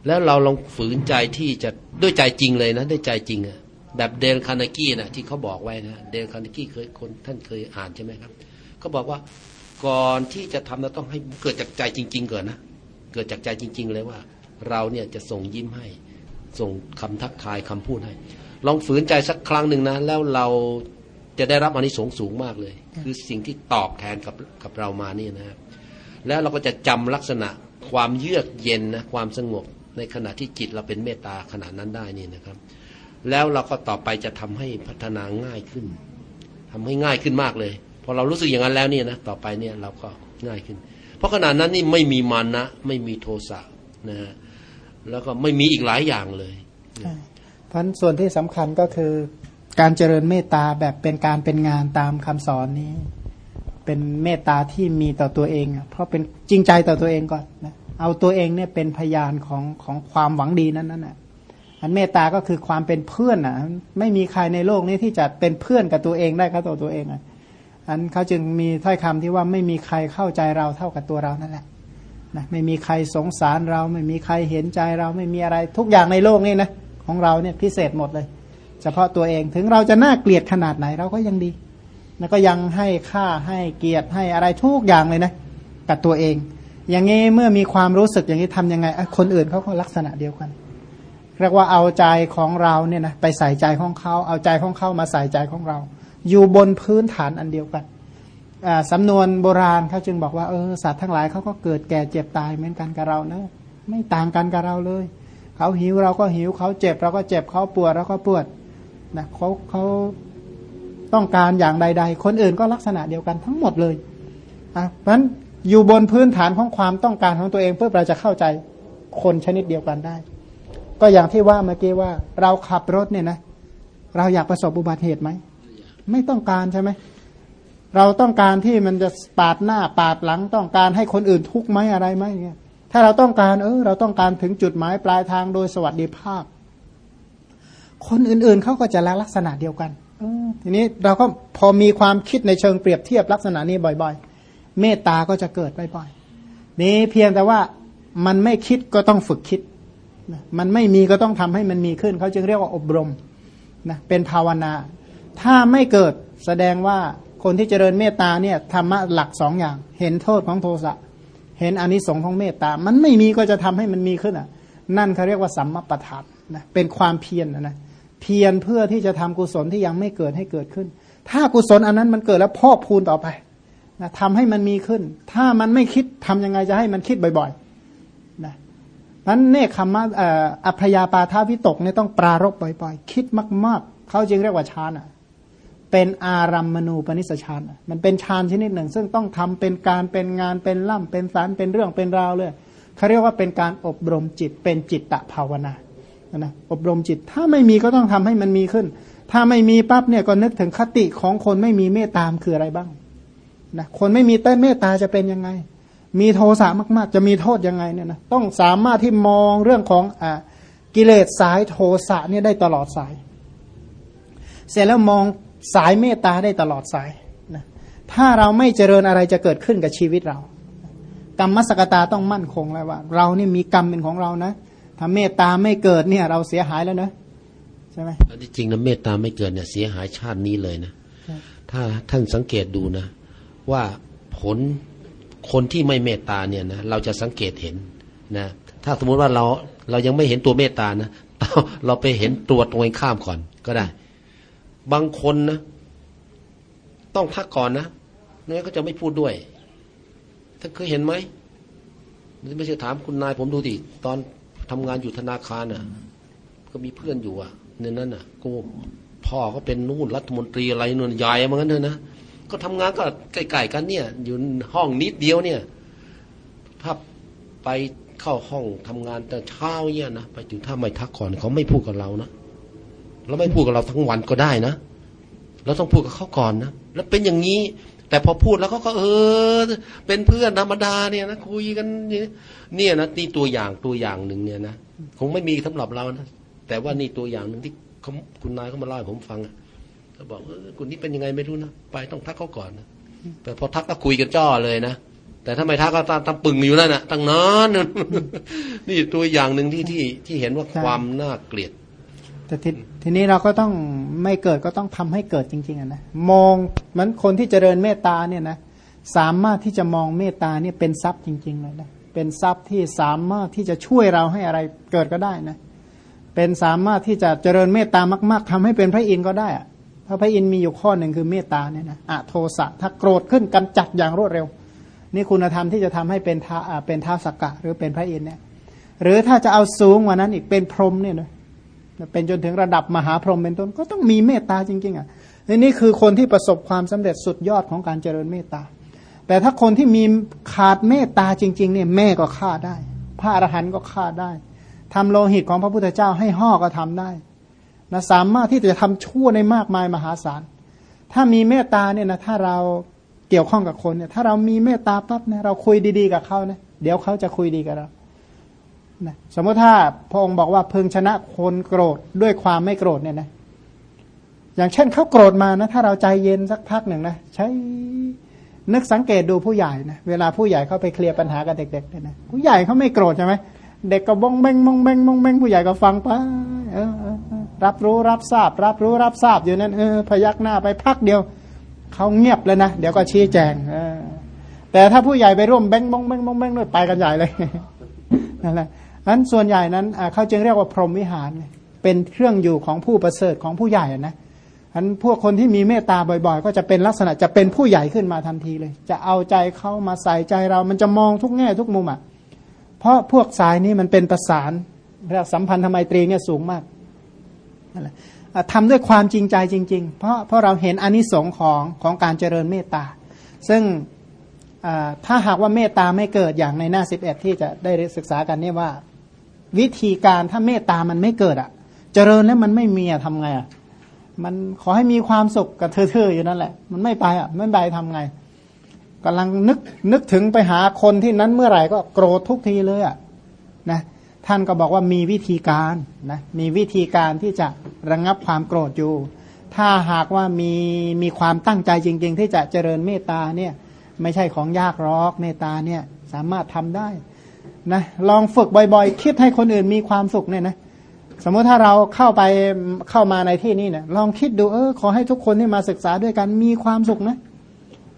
แล้วเราลองฝืนใจที่จะด้วยใจจริงเลยนะด้วยใจจริงอะแบบเดลคานากี้นะที่เขาบอกไว้นะเดลคานากี้เคยคนท่านเคยอ่านใช่ไหมครับเขาบอกว่าก่อนที่จะทำเราต้องให้เกิดจากใจจริง ๆก่อนนะเกิดจากใจจริง ๆ เลยว่า เราเนี่ยจะส่งยิ้มให้ส่งคำทักทายคำพูดให้ ลองฝืนใจสักครั้งหนึ่งนะ แล้วเราจะได้รับอันนี้สงสูงมากเลย คือสิ่งที่ตอบแทนกับกับเรามานี่นะครับ แล้วเราก็จะจำลักษณะความเยือกเย็นนะความสงบในขณะที่จิตเราเป็นเมตตาขนาดนั้นได้นี่นะครับ แล้วเราก็ต่อไปจะทำให้พัฒนาง่ายขึ้นทำให้ง่ายขึ้นมากเลยพอเรารู้สึกอย่างนั้นแล้วเนี่ยนะต่อไปเนี่ยเราก็ง่ายขึ้น เพราะขนาดนั้นนี่ไม่มีมันนะ ไม่มีโทสะนะฮะแล้วก็ไม่มีอีกหลายอย่างเลยเพราะส่วนที่สำคัญก็คือการเจริญเมตตาแบบเป็นการเป็นงานตามคำสอนนี้ เป็นเมตตาที่มีต่อตัวเอง เพราะเป็นจริงใจต่อตัวเองก่อนนะเอาตัวเองเนี่ยเป็นพยานของของความหวังดีนั้นนั่นแหละอันเมตตาก็คือความเป็นเพื่อนอะ ไม่มีใครในโลกนี้ที่จะเป็นเพื่อนกับตัวเองได้ก็ตัวตัวเองอะอันเขาจึงมีถ้อยคำที่ว่าไม่มีใครเข้าใจเราเท่ากับตัวเรานั่นแหละนะไม่มีใครสงสารเรา ไม่มีใครเห็นใจเราไม่มีอะไรทุกอย่างในโลกนี่นะของเราเนี่ยพิเศษหมดเลย เฉพาะตัวเองถึงเราจะน่าเกลียดขนาดไหนเราก็ยังดี แล้วก็ยังให้ค่าให้เกียรติให้อะไรทุกอย่างเลยนะกับตัวเอง อย่างนี้เมื่อมีความรู้สึกอย่างนี้ทํำยังไง คนอื่นเขาก็ลักษณะเดียวกัน เรียกว่าเอาใจของเราเนี่ยนะไปใส่ใจของเขาเอาใจของเขามาใส่ใจของเรา อยู่บนพื้นฐานอันเดียวกันสำนวนโบราณเขาจึงบอกว่าเออสัตว์ทั้งหลายเขาก็เกิดแก่เจ็บตายเหมือนกันกับเราเนะไม่ต่างกันกับเราเลย เขาหิวเราก็หิวเขาเจ็บเราก็เจ็บเขาปวดเราก็ปวดนะเขาเขา ต้องการอย่างใด ๆ คนอื่นก็ลักษณะเดียวกันทั้งหมดเลยอะเพราะฉะนั้นอยู่บนพื้นฐานของความต้องการของตัวเอง เพื่อเราจะเข้าใจคนชนิดเดียวกันได้ ก็อย่างที่ว่าเมื่อกี้ว่าเราขับรถเนี่ยนะ เราอยากประสบอุบัติเหตุไหม ไม่ต้องการใช่ไหม เราต้องการที่มันจะปาดหน้าปาดหลัง ต้องการให้คนอื่นทุกข์ไหมอะไรไหมเงี้ยถ้าเราต้องการเออเราต้องการถึงจุดหมายปลายทางโดยสวัสดิภาพ คนอื่นๆเขาก็จะละลักษณะเดียวกัน ทีนี้เราก็พอมีความคิดในเชิงเปรียบเทียบลักษณะนี้บ่อย ๆ เมตตาก็จะเกิดบ่อยๆนี้เพียงแต่ว่ามันไม่คิดก็ต้องฝึกคิดมันไม่มีก็ต้องทำให้มันมีขึ้น เขาจึงเรียกว่าอบรมนะเป็นภาวนา ถ้าไม่เกิดแสดงว่าคนที่เจริญเมตตาเนี่ยธรรมะหลักสองอย่าง เห็นโทษของโทสะเห็นอนิสงค์ของเมตตา มันไม่มีก็จะทำให้มันมีขึ้นอะ นั่นเขาเรียกว่าสัมมาประธานนะเป็นความเพียรนะนะ เพียรเพื่อที่จะทำกุศลที่ยังไม่เกิดให้เกิดขึ้น ถ้ากุศลอันนั้นมันเกิดแล้วพอกพูนต่อไปนะทำให้มันมีขึ้น ถ้ามันไม่คิดทํำยังไงจะให้มันคิดบ่อยๆนะนั้นเนคขมะอัพยาปาทาวิตกเนี่ยต้องปรารบบ่อยๆ คิดมากๆ เขาจึงเรียกว่าฌานอะเป็นอารัมมณูปนิสชานมันเป็นฌานชนิดหนึ่ง ซึ่งต้องทำเป็นการเป็นงานเป็นล่ำเป็นสารเป็นเรื่องเป็นราวเลยเขาเรียกว่าเป็นการอบรมจิตเป็นจิตตภาวนา นะอบรมจิต ถ้าไม่มีก็ต้องทำให้มันมีขึ้น ถ้าไม่มีปั๊บเนี่ยก็นึกถึงคติของคนไม่มีเมตตามคืออะไรบ้างนะคนไม่มีแต่เมตตาจะเป็นยังไง มีโทสะมาก ๆ จะมีโทษยังไงเนี่ยนะต้องสามารถที่มองเรื่องของอ่ากิเลสสายโทสะเนี่ยได้ตลอดสาย เสร็จแล้วมองสายเมตตาได้ตลอดสายนะถ้าเราไม่เจริญอะไรจะเกิดขึ้นกับชีวิตเรา กรรมสกตาต้องมั่นคงแล้วว่า เรานี่มีกรรมเป็นของเรานะ ถ้าเมตตาไม่เกิดเนี่ย เราเสียหายแล้วนะใช่ไหมจริงนะเมตตาไม่เกิดเนี่ยเสียหายชาตินี้เลยนะถ้าท่านสังเกตดูนะ ว่าผลคนที่ไม่เมตตาเนี่ยนะเราจะสังเกตเห็นนะถ้าสมมุติว่าเราเรายังไม่เห็นตัวเมตตานะเราไปเห็นตัวตรงข้ามก่อนก็ได้ บางคนนะ ต้องพักก่อนนะไม่งั้นก็จะไม่พูดด้วยท่านเคยเห็นไหมไม่ใช่ถามคุณนายผมดูดิตอน ทำงานอยู่ธนาคารอะ ก็มีเพื่อนอยู่อะในนั้นอะกูพ่อก็เป็นนู่นรัฐมนตรีอะไรนู่นใหญ่เหมือนกันเถอะนะก็ทำงานก็ใกล้ๆกันเนี่ย อยู่ห้องนิดเดียวเนี่ย ถ้าไปเข้าห้องทำงานแต่เช้าเนี่ยนะไปถึงถ้าไม่ทักก่อนเขาไม่พูดกับเรานะเราไม่พูดกับเราทั้งวันก็ได้นะเราต้องพูดกับเขาก่อนนะแล้วเป็นอย่างนี้ แต่พอพูดแล้วเขาก็เออ เป็นเพื่อนธรรมดาเนี่ยนะคุยกัน เนี่ยนะนี่ตัวอย่างตัวอย่างหนึ่งเนี่ยนะคงไม่มีสำหรับเรานะแต่ว่านี่ตัวอย่างหนึ่งที่เขาคุณนายเขามาเล่าให้ผมฟังอะเขาบอกเออคุณนี่เป็นยังไงไม่รู้นะไปต้องทักเขาก่อนนะแต่พอทักก็คุยกันจ้อเลยนะแต่ถ้าไม่ทักก็ตามปึงอยู่นั่นนะตั้งนานนี่ตัวอย่างหนึ่งที่ที่ที่เห็นว่าความน่าเกลียด แต่ททีนี้เราก็ต้องไม่เกิดก็ต้องทำให้เกิดจริงๆนะมองมันคนที่เจริญเมตตาเนี่ยนะสามารถที่จะมองเมตตาเนี่ยเป็นทรัพย์จริงๆเลยนะ เป็นทรัพย์ที่สามารถที่จะช่วยเราให้อะไรเกิดก็ได้นะ เป็นสามารถที่จะเจริญเมตตามาก ๆทำให้เป็นพระอินทร์ก็ได้เพราะพระอินทร์มีอยู่ข้อหนึ่งคือเมตตาเนี่ยนะอะโทสะถ้าโกรธขึ้นกำจัดอย่างรวดเร็ว นี่คุณธรรมที่จะทำให้เป็นท้าเป็นท้าสักกะ หรือเป็นพระอินทร์เนี่ย หรือถ้าจะเอาสูงกว่านั้นอีกเป็นพรหมเนี่ยนะเป็นจนถึงระดับมหาพรหมเป็นต้นก็ต้องมีเมตตาจริงๆอะนี่คือคนที่ประสบความสำเร็จสุดยอดของการเจริญเมตตา แต่ถ้าคนที่มีขาดเมตตาจริง ๆ เนี่ยแม่ก็ฆ่าได้ พระอรหันต์ก็ฆ่าได้ทำโลหิตของพระพุทธเจ้าให้ห่อก็ทำได้นะสามารถที่จะทำชั่วในมากมายมหาศาล ถ้ามีเมตตาเนี่ยนะถ้าเราเกี่ยวข้องกับคนเนี่ยถ้าเรามีเมตตาปั๊บเนี่ยเราคุยดีๆกับเขานะเดี๋ยวเขาจะคุยดีกับเรานะสมมติถ้าพระองค์บอกว่าพึงชนะคนโกรธด้วยความไม่โกรธเนี่ยนะอย่างเช่นเขาโกรธมานะถ้าเราใจเย็นสักพักหนึ่งนะใช้ นึกสังเกตดูผู้ใหญ่นะเวลาผู้ใหญ่เขาไปเคลียร์ปัญหากับเด็กๆเนี่ยนะผู้ใหญ่เขาไม่โกรธใช่ไหมเด็กก็บ้องเบงบ้องเบงบ้องเบงผู้ใหญ่ก็ฟังไปเออรับรู้รับทราบ รับรู้รับทราบอยู่นั้นเออพยักหน้าไปพักเดียวเขาเงียบเลยนะเดี๋ยวก็ชี้แจงอแต่ถ้าผู้ใหญ่ไปร่วมเบงบ้องเบงบ้องเบงด้วยไปกันใหญ่เลยนั่นแหละนั้นส่วนใหญ่นั้นเขาจึงเรียกว่าพรหมวิหารเป็นเครื่องอยู่ของผู้ประเสริฐของผู้ใหญ่อะนะ อันพวกคนที่มีเมตตาบ่อยๆ ก็จะเป็นลักษณะจะเป็นผู้ใหญ่ขึ้นมาทันทีเลย จะเอาใจเข้ามาใส่ใจเรา มันจะมองทุกแง่ทุกมุมอะ เพราะพวกสายนี้มันเป็นประสานเรียกสัมพันธไมตรีเนี่ยสูงมากนั่นแหละทำด้วยความจริงใจจริง ๆ เพราะเพราะเราเห็นอานิสงส์ของของการเจริญเมตตา ซึ่งถ้าหากว่าเมตตาไม่เกิดอย่างในหน้าสิบเอ็ดที่จะได้ศึกษากันเนี่ยว่า วิธีการถ้าเมตตามันไม่เกิดอะ เจริญแล้วมันไม่มีอะทำไงอะ มันขอให้มีความสุขกับเธอๆอยู่นั่นแหละ มันไม่ไปอะไม่ไปทำไงกำลังนึกนึกถึงไปหาคนที่นั้นเมื่อไหร่ก็โกรธทุกทีเลยอะนะท่านก็บอกว่ามีวิธีการนะมีวิธีการที่จะระงงับความโกรธอยู่ ถ้าหากว่ามีมีความตั้งใจจริง ๆ ที่จะเจริญเมตตาเนี่ยไม่ใช่ของยากหรอกเมตตาเนี่ยสามารถทำได้นะลองฝึกบ่อยๆ คิดให้คนอื่นมีความสุขเนี่ยนะ สมมติถ้าเราเข้าไปเข้ามาในที่นี้เนี่ยลองคิดดูเออขอให้ทุกคนที่มาศึกษาด้วยกันมีความสุขนะ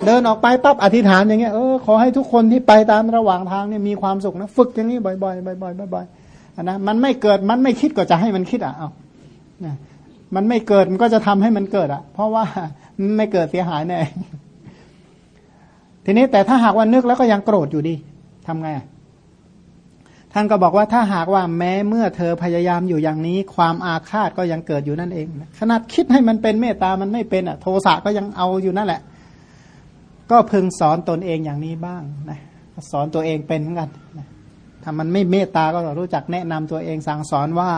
เดินออกไปปั๊บอธิษฐานอย่างเงี้ยเออขอให้ทุกคนที่ไปตามระหว่างทางเนี่ยมีความสุขนะ ฝึกอย่างนี้บ่อยๆบ่อยๆบ่อยๆนะมันไม่เกิดมันไม่คิดก็จะให้มันคิดอะเอานะมันไม่เกิดมันก็จะทำให้มันเกิดอะ เพราะว่าไม่เกิดเสียหายแน่ทีนี้แต่ถ้าหากว่านึกแล้วก็ยังโกรธอยู่ดีทำไงอะ ท่านก็บอกว่าถ้าหากว่าแม้เมื่อเธอพยายามอยู่อย่างนี้ ความอาฆาตก็ยังเกิดอยู่นั่นเอง ขนาดคิดให้มันเป็นเมตตามันไม่เป็นอะโทสะก็ยังเอาอยู่นั่นแหละ ก็พึงสอนตนเองอย่างนี้บ้างนะสอนตัวเองเป็นเหมือนกันถ้ามันไม่เมตตาก็รู้จักแนะนำตัวเองสั่งสอนว่า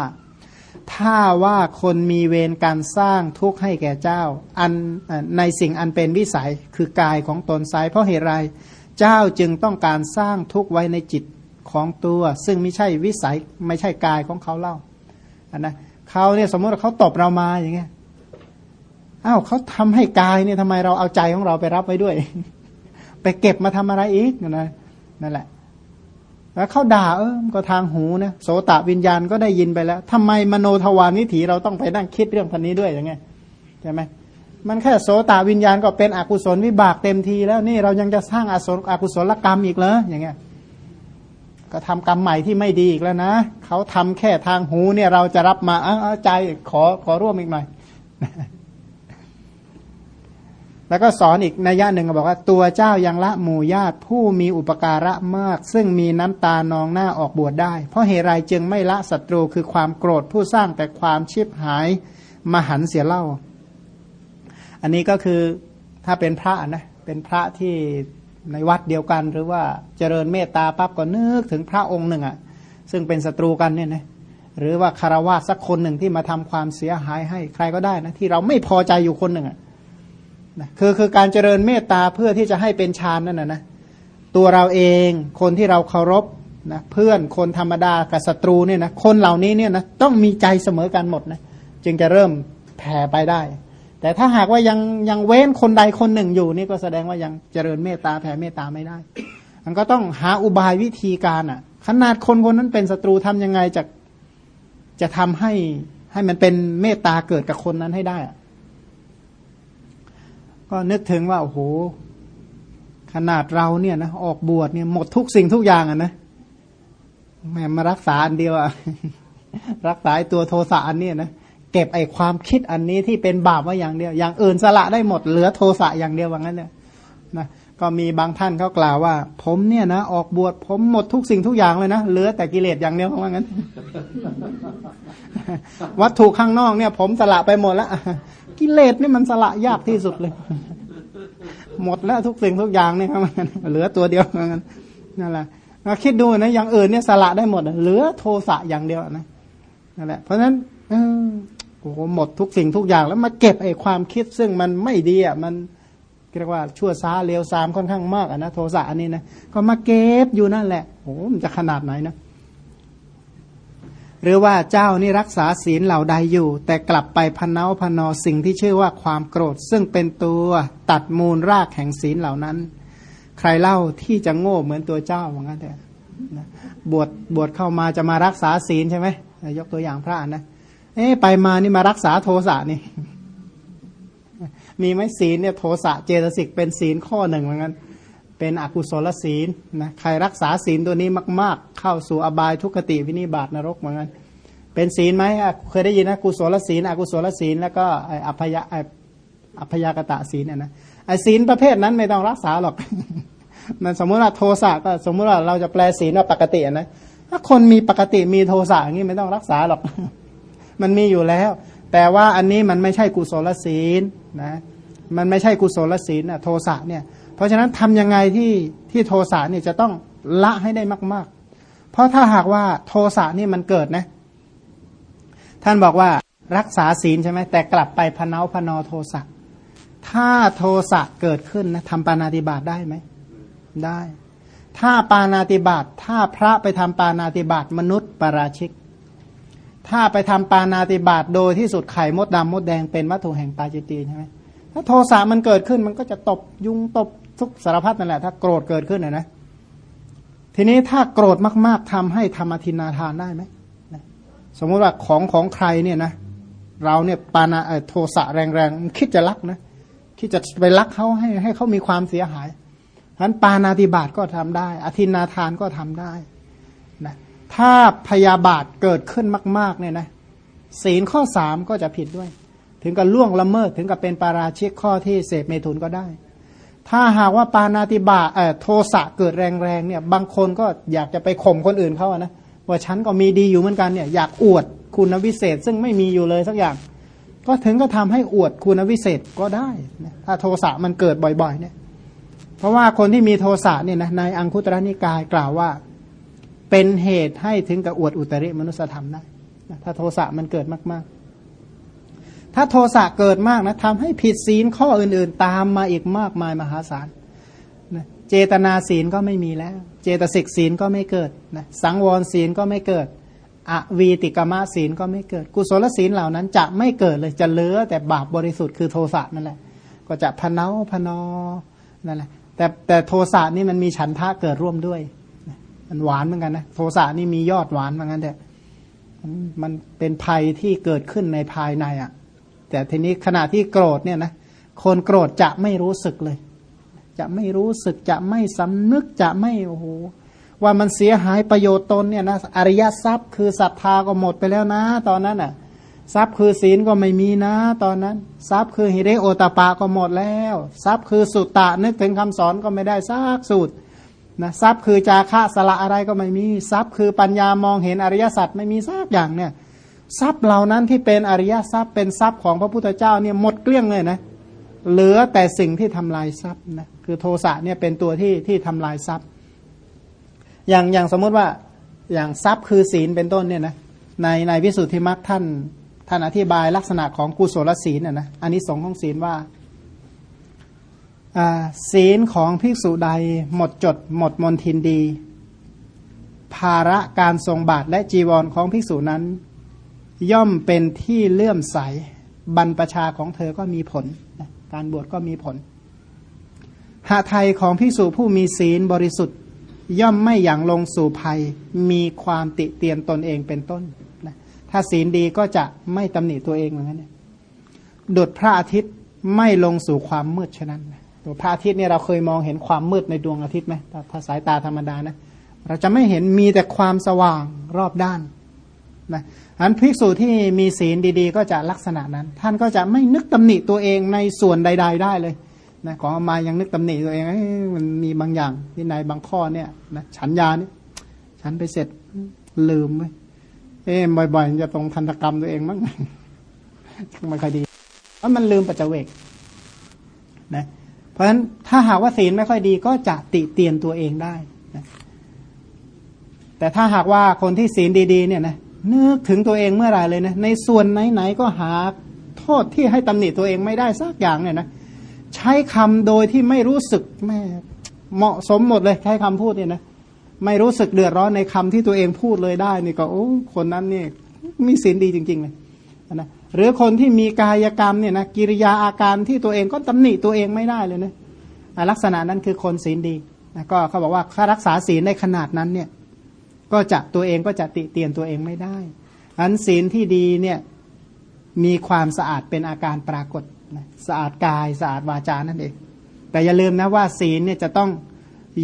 ถ้าว่าคนมีเวรการสร้างทุกข์ให้แก่เจ้า อันในสิ่งอันเป็นวิสัยคือกายของตนไซเพราะเหตุไรเจ้าจึงต้องการสร้างทุกข์ไว้ในจิต ของตัว ซึ่งไม่ใช่วิสัยไม่ใช่กายของเขาเล่าอันนะเขาเนี่ยสมมติว่าเขาตบเรามาอย่างเงี้ยอ้าวเขาทำให้กายเนี่ยทำไมเราเอาใจของเราไปรับไว้ด้วย ไปเก็บมาทำอะไรอีกนะนั่นแหละ แล้วเขาด่าเออก็ทางหูนะโสตะวิญญาณก็ได้ยินไปแล้วทำไมมโนทวารวิถีเราต้องไปนั่งคิดเรื่องพันนี้ด้วยอย่างไงใช่ไหมมันแค่โสตะวิญญาณก็เป็นอกุศลวิบากเต็มทีแล้วนี่เรายังจะสร้างอสอกุศลกรรมอีกเหรออย่างเงี้ย ก็ทำกรรมใหม่ที่ไม่ดีอีกแล้วนะเขาทำแค่ทางหูเนี่ยเราจะรับมาเอาใจขอขอร่วมอีกหน่อย แล้วก็สอนอีกในย่าหนึ่งบอกว่า ตัวเจ้ายังละหมู่ญาติผู้มีอุปการะมาก ซึ่งมีน้ำตานองหน้าออกบวชได้ เพราะเหตุไรจึงไม่ละศัตรูคือความโกรธผู้สร้างแต่ความชิบหายมหันเสียเล่า อันนี้ก็คือถ้าเป็นพระนะเป็นพระที่ ในวัดเดียวกันหรือว่าเจริญเมตตาปั๊บก็นึกถึงพระองค์หนึ่งอะ่ะซึ่งเป็นศัตรูกันเนี่ยนะหรือว่าคารวะสักคนหนึ่งที่มาทำความเสียหายให้ใครก็ได้นะที่เราไม่พอใจอยู่คนหนึ่งอะ่ะนะคือคือการเจริญเมตตาเพื่อที่จะให้เป็นฌานนั่นนะนะตัวเราเองคนที่เราเคารพนะเพื่อนคนธรรมดากับศัตรูเนี่ยนะคนเหล่านี้เนี่ยนะต้องมีใจเสมอกันหมดนะจึงจะเริ่มแผ่ไปได้ แต่ถ้าหากว่ายังยังเว้นคนใดคนหนึ่งอยู่นี่ก็แสดงว่ายังเจริญเมตตาแผ่เมตตาไม่ได้ มันก็ต้องหาอุบายวิธีการอะ ขนาดคนคนนั้นเป็นศัตรูทำยังไงจะจะทำให้ให้มันเป็นเมตตาเกิดกับคนนั้นให้ได้อะก็นึกถึงว่าโอ้โหขนาดเราเนี่ยนะออกบวชเนี่ยหมดทุกสิ่งทุกอย่างอะนะแม่มารักษาอันเดียวอะรักษาตัวโทสะอันนี้นะ เก็บไอ้ความคิดอันนี้ที่เป็นบาปไว้อย่างเดียว อย่างอื่นสละได้หมดเหลือโทสะอย่างเดียวว่างั้นเนี่ยนะก็มีบางท่านเขากล่าวว่า ผมเนี่ยนะออกบวชผมหมดทุกสิ่งทุกอย่างเลยนะเหลือแต่กิเลสอย่างเดียวว่างั้น วัตถุข้างนอกเนี่ย ผมสละไปหมดแล้วกิเลสนี่มันสละยากที่สุดเลย หมดแล้วทุกสิ่งทุกอย่างเนี่ยครับเหลือตัวเดียวงั้นนั่นแหละเราคิดดูนะอย่างอื่นเนี่ยสละได้หมดเหลือโทสะอย่างเดียวนะนั่นแหละเพราะฉะนั้นเออ โอ้โหหมดทุกสิ่งทุกอย่างแล้วมาเก็บไอ้ความคิดซึ่งมันไม่ดีอะมันเรียกว่าชั่วซาเลวซามค่อนข้างมากอะนะโทสะอันนี้นะก็มาเก็บอยู่นั่นแหละโอ้มันจะขนาดไหนนะหรือว่าเจ้านี่รักษาศีลเหล่าใดอยู่ แต่กลับไปพันเนาพันอสิ่งที่ชื่อว่าความโกรธ ซึ่งเป็นตัวตัดมูลรากแห่งศีลเหล่านั้น ใครเล่าที่จะโง่เหมือนตัวเจ้าว่างั้นเถอะบวชบวชเข้ามาจะมารักษาศีลใช่ไหมยกตัวอย่างพระนะ เอ๊ไปมานี่มารักษาโทสะนี่ มีไหมศีลเนี่ยโทสะเจตสิกเป็นศีลข้อหนึ่งเหมือนกันเป็นอกุศลศีลนะใครรักษาศีลตัวนี้มาก ๆ เข้าสู่อบายทุกขติวินิบาตนรกเหมือนกันเป็นศีลไหมเคยได้ยินนะกุศลศีลอกุศลศีลแล้วก็อัพยาอัพยากตะศีลเนี่ยนะไอศีลประเภทนั้นไม่ต้องรักษาหรอกมันสมมติว่าโทสะก็สมมติว่าเราจะแปลศีลว่าปกตินะถ้าคนมีปกติมีโทสะอย่างนี้ไม่ต้องรักษาหรอก มันมีอยู่แล้ว แต่ว่าอันนี้มันไม่ใช่กุศลศีลนะมันไม่ใช่กุศลศีลนะโทสะเนี่ย เพราะฉะนั้นทํำยังไงที่ที่โทสะเนี่ยจะต้องละให้ได้มาก ๆ เพราะถ้าหากว่าโทสะนี่มันเกิดนะ ท่านบอกว่ารักษาศีลใช่ไหมแต่กลับไปพนาพนอโทสะถ้าโทสะเกิดขึ้นนะทำปานาติบาตได้ไหมได้ ถ้าปานาติบาตถ้าพระไปทำปานาติบาตมนุษย์ปราชิก ถ้าไปทำปานาติบาตโดยที่สุดไข่มดดำมดแดงเป็นวัตถุแห่งปาจิตีใช่ไหมถ้าโทสะมันเกิดขึ้นมันก็จะตบยุงตบทุกสารพัดนั่นแหละ ถ้าโกรธเกิดขึ้นนะนะทีนี้ถ้าโกรธมาก ๆทำให้ธรรมทินาทานได้ไหมสมมติว่าของของใครเนี่ยนะเราเนี่ยปานาโทสะแรงๆคิดจะลักนะคิดจะไปลักเขาให้ให้เขามีความเสียหายฉะนั้นปานาติบาตก็ทำได้ อธินาทานก็ทำได้ ถ้าพยาบาทเกิดขึ้นมาก ๆ เนี่ยนะศีลข้อสามก็จะผิดด้วย ถึงกับล่วงละเมิดถึงกับเป็นปาราชิกข้อที่เสพเมถุนก็ได้ ถ้าหากว่าปานาติบาเอ่อโทสะเกิดแรงๆเนี่ย บางคนก็อยากจะไปข่มคนอื่นเขาอะนะว่าฉันก็มีดีอยู่เหมือนกันเนี่ยอยากอวดคุณวิเศษซึ่งไม่มีอยู่เลยสักอย่าง ก็ถึงก็ทำให้อวดคุณวิเศษก็ได้นะถ้าโทสะมันเกิดบ่อยๆเนี่ย เพราะว่าคนที่มีโทสะเนี่ยนะในอังคุตรนิกายกล่าวว่า เป็นเหตุให้ถึงกับอวดอุตริมนุสธรรมได้ถ้าโทสะมันเกิดมาก ๆ ถ้าโทสะเกิดมากนะทำให้ผิดศีลข้ออื่น ๆ ตามมาอีกมากมายมหาศาลนะเจตนาศีลก็ไม่มีแล้ว เจตสิกศีลก็ไม่เกิดนะสังวรศีลก็ไม่เกิดอวีติกมะศีลก็ไม่เกิด กุศลศีลเหล่านั้นจะไม่เกิดเลยจะเลือแต่บาปบริสุทธิ์คือโทสะนั่นแหละก็จะพเนาพนอนั่นแหละแต่แต่โทสะนี่มันมีฉันทะเกิดร่วมด้วย มันหวานเหมือนกันนะโทสะนี่มียอดหวานเหมือนกันแต่มันเป็นภัยที่เกิดขึ้นในภายในอะ่ะ แต่ทีนี้ขณะที่โกรธเนี่ยนะคนโกรธจะไม่รู้สึกเลย จะไม่รู้สึกจะไม่สำนึกจะไม่โอ้โหว่ามันเสียหายประโยชน์ตนเนี่ยนะอริยทรัพย์คือศรัทธาก็หมดไปแล้วนะ ตอนนั้นอะทรัพย์คือศีลก็ไม่มีนะ ตอนนั้น ทรัพย์คือฮิเรโอตปาก็หมดแล้ว ทรัพย์คือสุตตะนึกถึงคำสอนก็ไม่ได้ซากสูตร นะทรัพย์คือจาคะสละอะไรก็ไม่มีทรัพย์คือปัญญามองเห็นอริยสัจไม่มีซากอย่างเนี่ยทรัพย์เหล่านั้นที่เป็นอริยทรัพย์เป็นทรัพย์ของพระพุทธเจ้าเนี่ยหมดเกลี้ยงเลยนะเหลือแต่สิ่งที่ทำลายทรัพย์นะคือโทสะเนี่ยเป็นตัวที่ที่ทำลายทรัพย์ อย่างอย่างสมมติว่าอย่างทรัพย์คือศีลเป็นต้นเนี่ยนะในในวิสุทธิมรรคท่านท่านอธิบายลักษณะของกุศลศีลนะนะอันนี้สงของศีลว่า ศีลของภิกษุใดหมดจดหมดมนทินดี ภาระการทรงบาทและจีวรของภิกษุนั้น ย่อมเป็นที่เลื่อมใสบรรพชาของเธอก็มีผล การบวชก็มีผล หาไทยของภิกษุผู้มีศีลบริสุทธิ์ ย่อมไม่อย่างลงสู่ภัยมีความติเตียนตนเองเป็นต้น ถ้าศีลดีก็จะไม่ตำหนิตัวเองเหมือนกันเนี่ยดุดพระอาทิตย์ไม่ลงสู่ความมืดฉะนั้นตัว พระอาทิตย์เนี่ยเราเคยมองเห็นความมืดในดวงอาทิตย์ไหมถ้าสายตาธรรมดานะ เราจะไม่เห็นมีแต่ความสว่างรอบด้านนะอันภิกษุที่มีศีลดีๆ ก็จะลักษณะนั้น ท่านก็จะไม่นึกตำหนิตัวเองในส่วนใด ๆ ได้เลยนะของมายังนึกตำหนิตัวเองมันมีบางอย่างที่ในบางข้อเนี่ยนะฉันยานี่ฉันไปเสร็จลืมไว้เอ๊บ่อยๆจะตรงทันตกรรมตัวเองมั้งไม่ค่อยดีเพราะมันลืมปัจเจเวกนะ เพราะฉะนั้นถ้าหากว่าศีลไม่ค่อยดีก็จะติเตียนตัวเองได้นะแต่ถ้าหากว่าคนที่ศีลดีๆเนี่ยนะนึกถึงตัวเองเมื่อไหร่เลยนะในส่วนไหนๆก็หาโทษที่ให้ตำหนิตัวเองไม่ได้สักอย่างเนี่ยนะใช้คำโดยที่ไม่รู้สึกแม่เหมาะสมหมดเลยใช้คำพูดเนี่ยนะไม่รู้สึกเดือดร้อนในคำที่ตัวเองพูดเลยได้นี่ก็โอ้คนนั้นนี่มีศีลดีจริง ๆ เลยนะ หรือคนที่มีกายกรรมเนี่ยนะกิริยาอาการที่ตัวเองก็ตำหนิตัวเองไม่ได้เลยนะลักษณะนั้นคือคนศีลดีนะก็เขาบอกว่าถ้ารักษาศีลในขนาดนั้นเนี่ยก็จะตัวเองก็จะติเตียนตัวเองไม่ได้อันศีลที่ดีเนี่ยมีความสะอาดเป็นอาการปรากฏนะสะอาดกายสะอาดวาจานั่นเองแต่อย่าลืมนะว่าศีลเนี่ยจะต้อง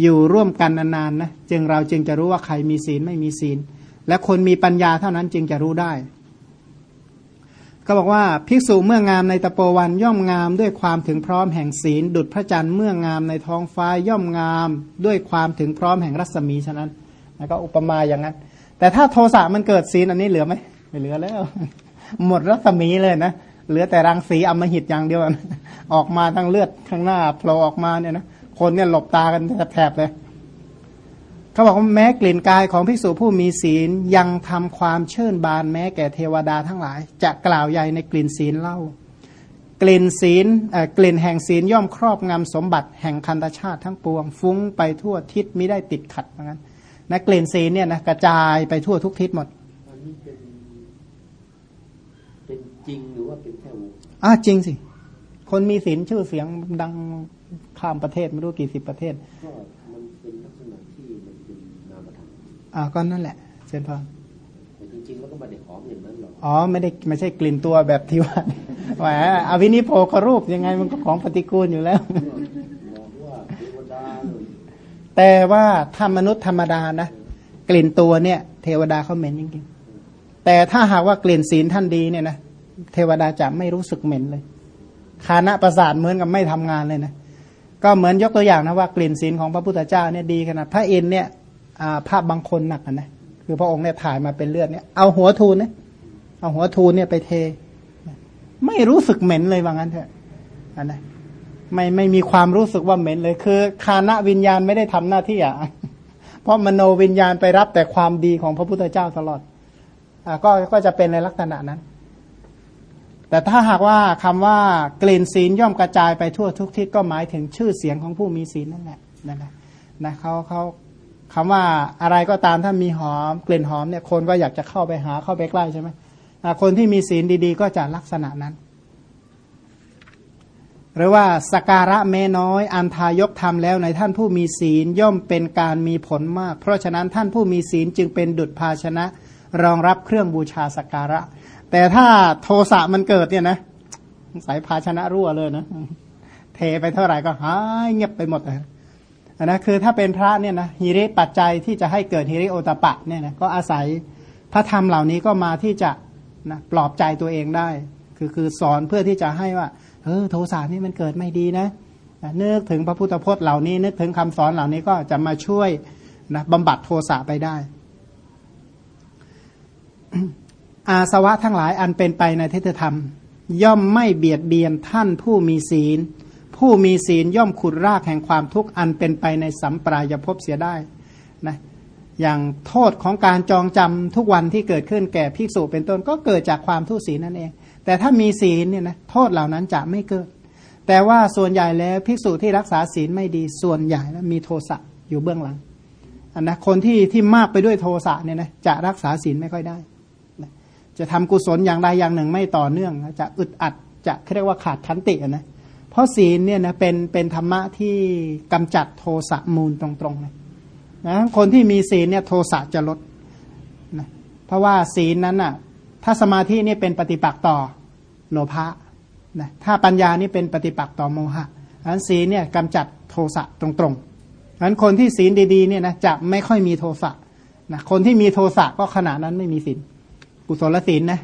อยู่ร่วมกันนานๆนะจึงเราจึงจะรู้ว่าใครมีศีลไม่มีศีล และคนมีปัญญาเท่านั้นจึงจะรู้ได้ ก็บอกว่าภิกษุเมื่องามในตะโปวันย่อมงามด้วยความถึงพร้อมแห่งศีล ดุจพระจันทร์เมื่องามในท้องฟ้าย่อมงามด้วยความถึงพร้อมแห่งรัศมีฉะนั้นแล้วก็อุปมาอย่างนั้น แต่ถ้าโทสะมันเกิดศีลอันนี้เหลือไหมไม่เหลือแล้ว หมดรัศมีเลยนะเหลือแต่รังสีอมหิตอย่างเดียวออกมาทั้งเลือดข้างหน้าโผล่ออกมาเนี่ยนะคนเนี่ยหลบตากันแถบเลย เขาบอกว่าแม้กลิ่นกายของภิกษุผู้มีศีลยังทำความเชิญบานแม้แก่เทวดาทั้งหลาย จะกล่าวใหญ่ในกลิ่นศีลเล่า กลิ่นศีลกลิ่นแห่งศีลย่อมครอบงำสมบัติแห่งคันธชาติทั้งปวง ฟุ้งไปทั่วทิศไม่ได้ติดขัดเหมือนกันนะกลิ่นศีลเนี่ยนะกระจายไปทั่วทุกทิศหมดอันนี้เป็นเป็นจริงหรือว่าเป็นแค่อ่าจริงสิคนมีศีลชื่อเสียงดังข้ามประเทศไม่รู้กี่สิบประเทศ อ่าก็นั่นแหละเซนพอจริงๆแล้วก็ไม่ได้หอมอย่างนั้นหรอกอ๋อไม่ได้ไม่ใช่กลิ่นตัวแบบที่ว่าแหมอวินิโพครูปยังไงมันก็ของปฏิกูลอยู่แล้วแต่ว่าถ้ามนุษย์ธรรมดานะกลิ่นตัวเนี่ย เทวดาเขาเหม็นจริงๆแต่ถ้าหากว่ากลิ่นศีลท่านดีเนี่ยนะเทวดาจะไม่รู้สึกเหม็นเลยคานะประสาทเหมือนกับไม่ทำงานเลยนะก็เหมือนยกตัวอย่างนะว่ากลิ่นศีลของพระพุทธเจ้าเนี่ยดีขนาดพระอินเนี่ย ภาพบางคนหนักนะคือพระองค์เนี่ยถ่ายมาเป็นเลือดเนี่ยเอาหัวทูลเนี่ยเอาหัวทูลเนี่ยไปเท ไม่รู้สึกเหม็นเลยว่างั้นเถอะอันนะไม่ไม่มีความรู้สึกว่าเหม็นเลยคือคานะวิญญาณไม่ได้ทำหน้าที่อะเพราะมโนวิญญาณไปรับแต่ความดีของพระพุทธเจ้าตลอดอ่าก็ก็จะเป็นในลักษณะนั้น แต่ถ้าหากว่าคำว่ากลิ่นศีลย่อมกระจายไปทั่วทุกทิศก็หมายถึงชื่อเสียงของผู้มีศีลนั่นแหละนั่นแหละนะเขาเขา คำว่าอะไรก็ตามถ้ามีหอมกลิ่นหอมเนี่ยคนก็อยากจะเข้าไปหาเข้าไปใกล้ใช่ไหมคนที่มีศีลดีๆ ก็จะลักษณะนั้น หรือว่าสการะเมน้อย อันทายกทำแล้วในท่านผู้มีศีลย่อมเป็นการมีผลมาก เพราะฉะนั้นท่านผู้มีศีลจึงเป็นดุจภาชนะ รองรับเครื่องบูชาสการะ แต่ถ้าโทสะมันเกิดเนี่ยนะสายภาชนะรั่วเลยนะ เทไปเท่าไหร่ก็หายเงียบไปหมดเลย นะคือถ้าเป็นพระเนี่ยนะฮิริปัจจัยที่จะให้เกิดฮิริโอตปะเนี่ยนะก็อาศัยพระธรรมเหล่านี้ก็มาที่จะนะปลอบใจตัวเองได้ คือคือสอนเพื่อที่จะให้ว่าเออโทสะนี่มันเกิดไม่ดีนะนึกถึงพระพุทธพจน์เหล่านี้ นึกถึงคำสอนเหล่านี้ก็จะมาช่วยนะบำบัดโทสะไปได้ อาสวะทั้งหลายอันเป็นไปในเทศธรรม ย่อมไม่เบียดเบียนท่านผู้มีศีล ผู้มีศีลย่อมขุดรากแห่งความทุกข์อันเป็นไปในสัมปรายภพเสียได้นะอย่างโทษของการจองจำทุกวันที่เกิดขึ้นแก่ภิกษุเป็นต้นก็เกิดจากความทุศีลนั่นเอง แต่ถ้ามีศีลเนี่ยนะโทษเหล่านั้นจะไม่เกิด แต่ว่าส่วนใหญ่แล้วภิกษุที่รักษาศีลไม่ดีส่วนใหญ่แล้วมีโทสะอยู่เบื้องหลังอันนะคนที่ที่มากไปด้วยโทสะเนี่ยนะจะรักษาศีลไม่ค่อยได้ จะทำกุศลอย่างใดอย่างหนึ่งไม่ต่อเนื่องจะอึดอัดจะเรียกว่าขาดขันตินะ เพราะศีลเนี่ยนะเป็นเป็นธรรมะที่กำจัดโทสะมูลตรงๆเลยนะคนที่มีศีลเนี่ยโทสะจะลดนะเพราะว่าศีลนั้นอะถ้าสมาธินี่เป็นปฏิปักษ์ต่อโลภะนะถ้าปัญญานี่เป็นปฏิปักษ์ต่อโมหะอันศีลเนี่ยกำจัดโทสะตรงๆอันคนที่ศีลดีๆเนี่ยนะจะไม่ค่อยมีโทสะนะคนที่มีโทสะก็ขณะนั้นไม่มีศีลกุศลศีลนะ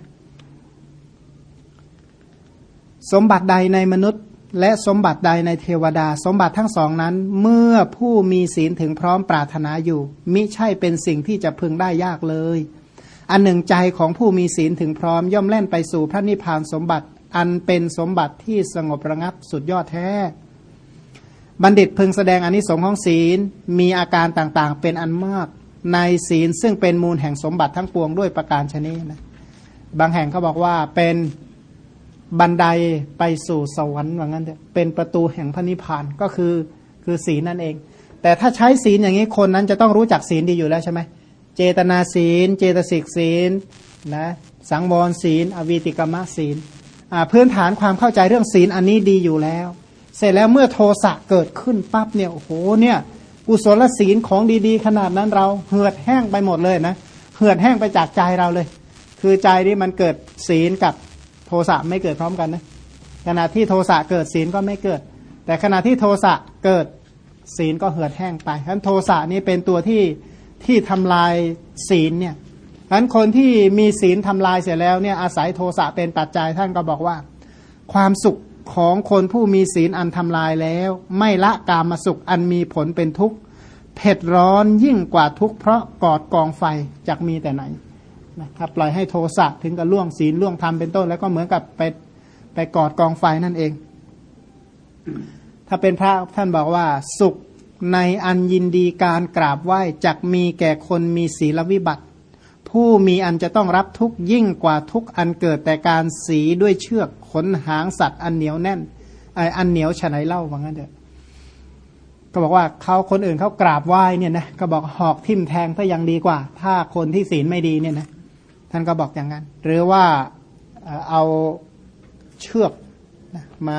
สมบัติใดในมนุษย์ และสมบัติใดในเทวดา สมบัติทั้งสองนั้น เมื่อผู้มีศีลถึงพร้อมปรารถนาอยู่ มิใช่เป็นสิ่งที่จะพึงได้ยากเลย อันหนึ่งใจของผู้มีศีลถึงพร้อม ย่อมแล่นไปสู่พระนิพพานสมบัติ อันเป็นสมบัติที่สงบระงับสุดยอดแท้ บัณฑิตพึงแสดงอนิสงค์ของศีลมีอาการต่างๆ เป็นอันมากในศีลซึ่งเป็นมูลแห่งสมบัติทั้งปวงด้วยประการชนีนะบางแห่งเขาบอกว่าเป็น บันไดไปสู่สวรรค์ว่างั้นเถอะเป็นประตูแห่งพระนิพพานก็คือคือศีลนั่นเอง แต่ถ้าใช้ศีลอย่างนี้คนนั้นจะต้องรู้จักศีลดีอยู่แล้วใช่ไหมเจตนาศีล เจตสิกศีลนะสังวรศีล อวีติกรรมศีลพื้นฐานความเข้าใจเรื่องศีลอันนี้ดีอยู่แล้ว เสร็จแล้วเมื่อโทสะเกิดขึ้นปั๊บเนี่ยโอ้โหเนี่ยกุศลศีลของดีๆ ขนาดนั้นเราเหือดแห้งไปหมดเลยนะเหือดแห้งไปจากใจเราเลย คือใจนี่มันเกิดศีลกับ โทสะไม่เกิดพร้อมกันนะขณะที่โทสะเกิดศีลก็ไม่เกิด แต่ขณะที่โทสะเกิดศีลก็เหือดแห้งไปฉะนั้นโทสะนี่เป็นตัวที่ที่ทำลายศีลเนี่ยฉะนั้นคนที่มีศีลทำลายเสร็จแล้วเนี่ยอาศัยโทสะเป็นปัจจัยท่านก็บอกว่า ความสุขของคนผู้มีศีลอันทำลายแล้ว ไม่ละกามสุขอันมีผลเป็นทุกข์เผ็ดร้อนยิ่งกว่าทุกข์เพราะกอดกองไฟจากมีแต่ไหน นะครับปล่อยให้โทสะถึงกับล่วงศีลล่วงธรรมเป็นต้น แล้วก็เหมือนกับไปไปกอดกองไฟนั่นเอง ถ้าเป็นพระท่านบอกว่าสุขในอันยินดีการกราบไหว้จักมีแก่คนมีศีลวิบัติ ผู้มีอันจะต้องรับทุกยิ่งกว่าทุกอันเกิดแต่การสีด้วยเชือกขนหางสัตว์อันเหนียวแน่นไออันเหนียวฉะไหนเล่าว่างั้นเถอะก็บอกว่าเขาคนอื่นเขากราบไหว้เนี่ยนะก็บอกหอกทิ่มแทงถ้ายังดีกว่า ถ้าคนที่ศีลไม่ดีเนี่ยนะ ท่านก็บอกอย่างนั้น หรือว่าเอาเชือกมา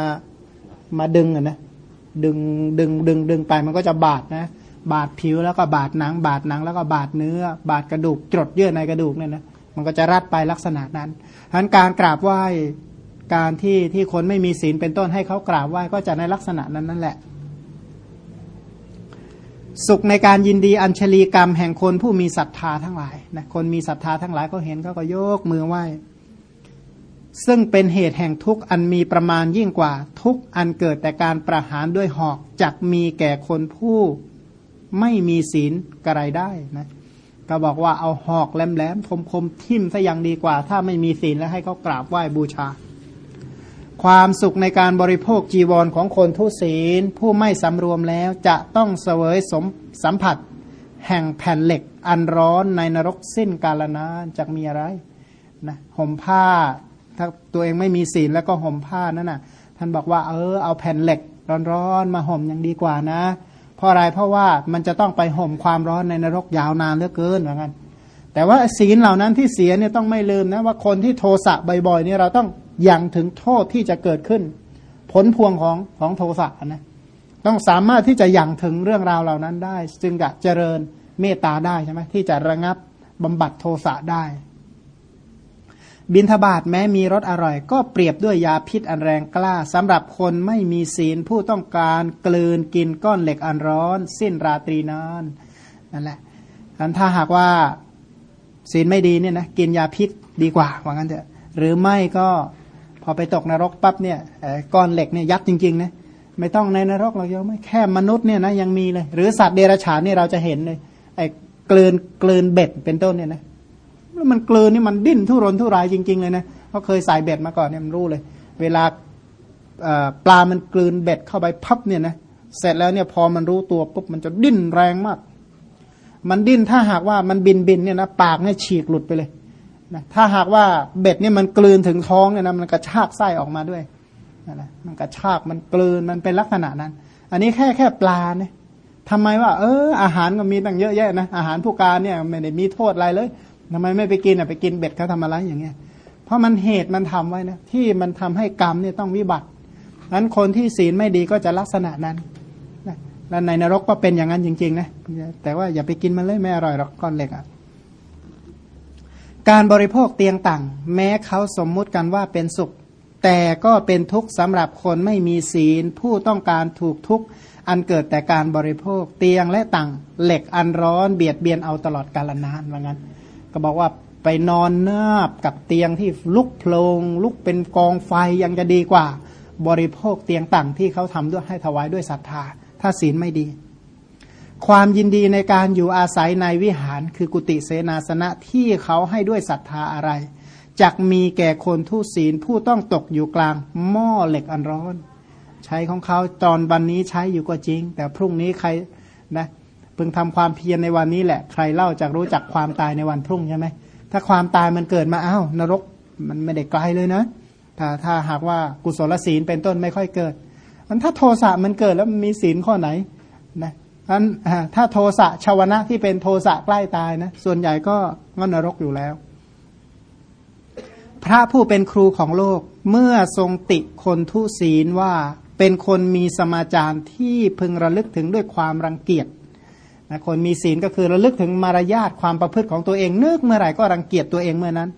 มาดึงอะนะดึงดึงดึงดึงไปมันก็จะบาดนะ บาดผิวแล้วก็บาดหนัง บาดหนังแล้วก็บาดเนื้อ บาดกระดูกจดเยื่อในกระดูกเนี่ยนะมันก็จะรัดไปลักษณะนั้นฉะนั้นการกราบไหว้การที่ที่คนไม่มีศีลเป็นต้นให้เขากราบไหว้ก็จะในลักษณะนั้นนั่นแหละ สุขในการยินดีอัญชลีกรรมแห่งคนผู้มีศรัทธาทั้งหลายนะคนมีศรัทธาทั้งหลายก็เห็นเขาก็ยกมือไหว้ซึ่งเป็นเหตุแห่งทุกข์อันมีประมาณยิ่งกว่า ทุกข์อันเกิดแต่การประหารด้วยหอกจักมีแก่คนผู้ไม่มีศีลกระไรได้นะก็บอกว่าเอาหอกแหลมๆคมๆทิ่มซะยังดีกว่า ถ้าไม่มีศีลแล้วให้เขากราบไหว้บูชา ความสุขในการบริโภคจีวรของคนทุศีล ผู้ไม่สำรวมแล้วจะต้องเสวยสมสัมผัส แห่งแผ่นเหล็กอันร้อนในนรกสิ้นกาลนานจะมีอะไรนะห่มผ้า ถ้าตัวเองไม่มีศีลแล้วก็ห่มผ้านั่นน่ะท่านบอกว่าเออเอาแผ่นเหล็กร้อนๆมาห่มยังดีกว่านะ เพราะอะไรเพราะว่ามันจะต้องไปห่มความร้อนในนรกยาวนานเหลือเกินเหมือนกันแต่ว่าศีลเหล่านั้นที่เสียเนี่ยต้องไม่ลืมนะว่าคนที่โทสะบ่อยๆเนี่ยเราต้อง อยังถึงโทษที่จะเกิดขึ้น ผลพวงของของโทสะนะต้องสามารถที่จะอยังถึงเรื่องราวเหล่านั้นได้ จึงจะเจริญเมตตาได้ใช่ไหมที่จะระงับบำบัดโทสะได้ บินทบาทแม้มีรสอร่อย ก็เปรียบด้วยยาพิษอันแรงกล้าสำหรับคนไม่มีศีลผู้ต้องการกลืนกินก้อนเหล็กอันร้อน สิ้นราตรีนานนั่นแหละอันถ้าหากว่าศีลไม่ดีเนี่ยนะกินยาพิษดีกว่าว่างั้นเถอะหรือไม่ก็ อไปตกนรกปั๊บเนี่ยก้อนเหล็กเนี่ยยัดจริงๆนะไม่ต้องในนรกเราเยอะไม่แค่มนุษย์เนี่ยนะยังมีเลย หรือสัตว์เดรัจฉานเนี่ยเราจะเห็นเลยไอ้กลืนกลืนเบ็ดเป็นต้นเนี่ยนะแล้วมันกลืนนี่มันดิ้นทุรนทุรายจริง ๆ เลยนะเขาเคยใส่เบ็ดมาก่อนเนี่ยมันรู้เลย เวลาปลามันกลืนเบ็ดเข้าไปพับเนี่ยนะเสร็จแล้วเนี่ยพอมันรู้ตัวปุ๊บมันจะดิ้นแรงมาก มันดิ้นถ้าหากว่ามันบินบินเนี่ยนะปากเนี่ยฉีกหลุดไปเลย นะถ้าหากว่าเบ็ดเนี่ยมันกลืนถึงท้องเนี่ยนะมันกระชากไส้ออกมาด้วยนะมันกระชากมันกลืนมันเป็นลักษณะนั้น อันนี้แค่แค่ปลาเนี่ยทำไมว่า เอออาหารก็มีตั้งเยอะแยะนะอาหารผู้การเนี่ยไม่ได้มีโทษอะไรเลยทำไมไม่ไปกินอะไปกินเบ็ดเขาทำอะไรอย่างเงี้ยเพราะมันเหตุมันทำไว้นะที่มันทำให้กรรมเนี่ยต้องวิบัตินั้นคนที่ศีลไม่ดีก็จะลักษณะนั้นนะแล้วในนรกก็เป็นอย่างนั้นจริงๆนะแต่ว่าอย่าไปกินมันเลยไม่อร่อยหรอกก้อนเหล็กอะ การบริโภคเตียงต่าง แม้เขาสมมุติกันว่าเป็นสุข แต่ก็เป็นทุกข์สำหรับคนไม่มีศีล ผู้ต้องการถูกทุกข์อันเกิดแต่การบริโภคเตียงและต่างเหล็กอันร้อนเบียดเบียนเอาตลอดกาลนานว่างั้น ก็บอกว่าไปนอนเนาบกับเตียงที่ลุกโพลงลุกเป็นกองไฟยังจะดีกว่า บริโภคเตียงต่างที่เขาทำด้วยให้ถวายด้วยศรัทธา ถ้าศีลไม่ดี ความยินดีในการอยู่อาศัยในวิหาร คือกุฏิเสนาสนะที่เขาให้ด้วยศรัทธาอะไรจักมีแก่คนทุศีลผู้ต้องตกอยู่กลางหม้อเหล็กอันร้อน ใช้ของเขาตอนวันนี้ใช้อยู่ก็จริง แต่พรุ่งนี้ใครนะเพึงทำความเพียรในวันนี้แหละ ใครเล่าจากรู้จักความตายในวันพรุ่งใช่ไหมถ้าความตายมันเกิดมาอ้าวนรกมันไม่ได้ไกลเลยนะถ้าถ้าหากว่ากุศลศีลเป็นต้นไม่ค่อยเกิด มันถ้าโทสะมันเกิดแล้วมีศีลข้อไหนนะ นั้นถ้าโทสะชาวนะที่เป็นโทสะใกล้ตายนะ ส่วนใหญ่ก็งอนนรกอยู่แล้ว พระผู้เป็นครูของโลกเมื่อทรงติคนทุศีลว่าเป็นคนมีสมาจารที่พึงระลึกถึงด้วยความรังเกียจนะคนมีศีลก็คือระลึกถึงมารยาทความประพฤติของตัวเองนึกเมื่อไหร่ก็รังเกียจตัวเองเมื่อนั้น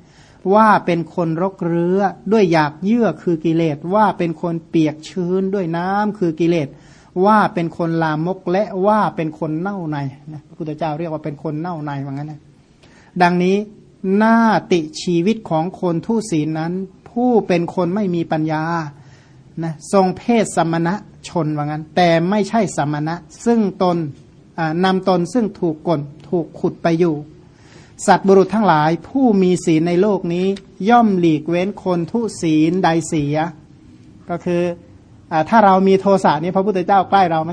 ว่าเป็นคนรกเรื้อด้วยอยากเยื่อคือกิเลสว่าเป็นคนเปียกชื้นด้วยน้ำคือกิเลส ว่าเป็นคนลามกและว่าเป็นคนเน่าในนะพระพุทธเจ้าเรียกว่าเป็นคนเน่าในว่างั้นนะดังนี้หน้าติชีวิตของคนทุศีลนั้น ผู้เป็นคนไม่มีปัญญานะทรงเพศสมณะชนว่างั้น แต่ไม่ใช่สมณะ ซึ่งตนนำตนซึ่งถูกกลถูกขุดไปอยู่ สัตว์บุรุษทั้งหลายผู้มีศีลในโลกนี้ ย่อมหลีกเว้นคนทุศีลใดเสีย ก็คืออ ถ้าเรามีโทสะนี้พระพุทธเจ้าใกล้เราไหม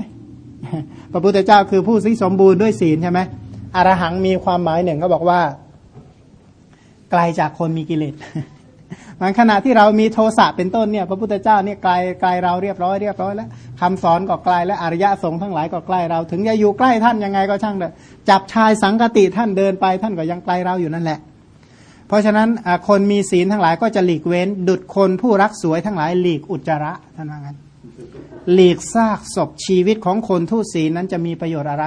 พระพุทธเจ้าคือผู้ที่สมบูรณ์ด้วยศีลใช่ไหมอรหังมีความหมายหนึ่งก็บอกว่า ไกลจากคนมีกิเลสมันขณะที่เรามีโทสะเป็นต้นเนี่ย พระพุทธเจ้าเนี่ยไกลไกลเราเรียบร้อยเรียบร้อยแล้วคำสอนก็ไกลและอริยะสงฆ์ทั้งหลายก็ใกล้เราถึงจะอยู่ใกล้ท่านยังไงก็ช่างเถอะจับชายสังกติท่านเดินไปท่านก็ยังไกลเราอยู่นั่นแหละ เพราะฉะนั้นคนมีศีลทั้งหลายก็จะหลีกเว้น ดุดคนผู้รักสวยทั้งหลายหลีกอุจจาระท่านว่างั้น หลีกซากศพชีวิตของคนทุศีนั้นจะมีประโยชน์อะไร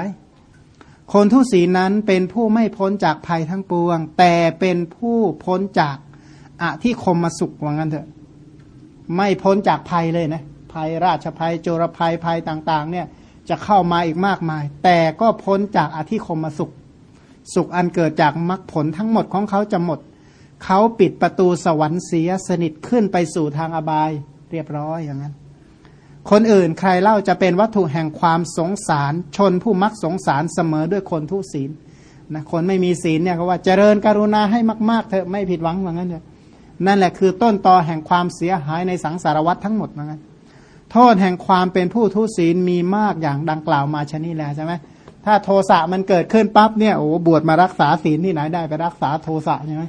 คนทุศีนั้นเป็นผู้ไม่พ้นจากภัยทั้งปวง แต่เป็นผู้พ้นจากอที่คมมาสุขว่างั้นเถอะ ไม่พ้นจากภัยเลยนะภัยราชภัยโจรภัยภัยต่าง ๆ เนี่ยจะเข้ามาอีกมากมาย แต่ก็พ้นจากอธิคมมาสุข สุขอันเกิดจากมรรคผลทั้งหมดของเขาจะหมด เขาปิดประตูสวรรค์เสียสนิทขึ้นไปสู่ทางอบายเรียบร้อยอย่างนั้น คนอื่นใครเล่าจะเป็นวัตถุแห่งความสงสาร ชนผู้มักสงสารเสมอด้วยคนทุศีลนะคนไม่มีศีลเนี่ยเขาว่าเจริญกรุณาให้มากๆเถอะไม่ผิดหวังเหมือนกันเถอะนั่นแหละคือต้นตอแห่งความเสียหายในสังสารวัตทั้งหมดเหมือนกันโทษแห่งความเป็นผู้ทุศีลมีมากอย่างดังกล่าวมาชนี้แล้วใช่ไหมถ้าโทสะมันเกิดขึ้นปั๊บเนี่ยโอ้บวชมารักษาศีลที่ไหนได้ไปรักษาโทสะใช่ไหม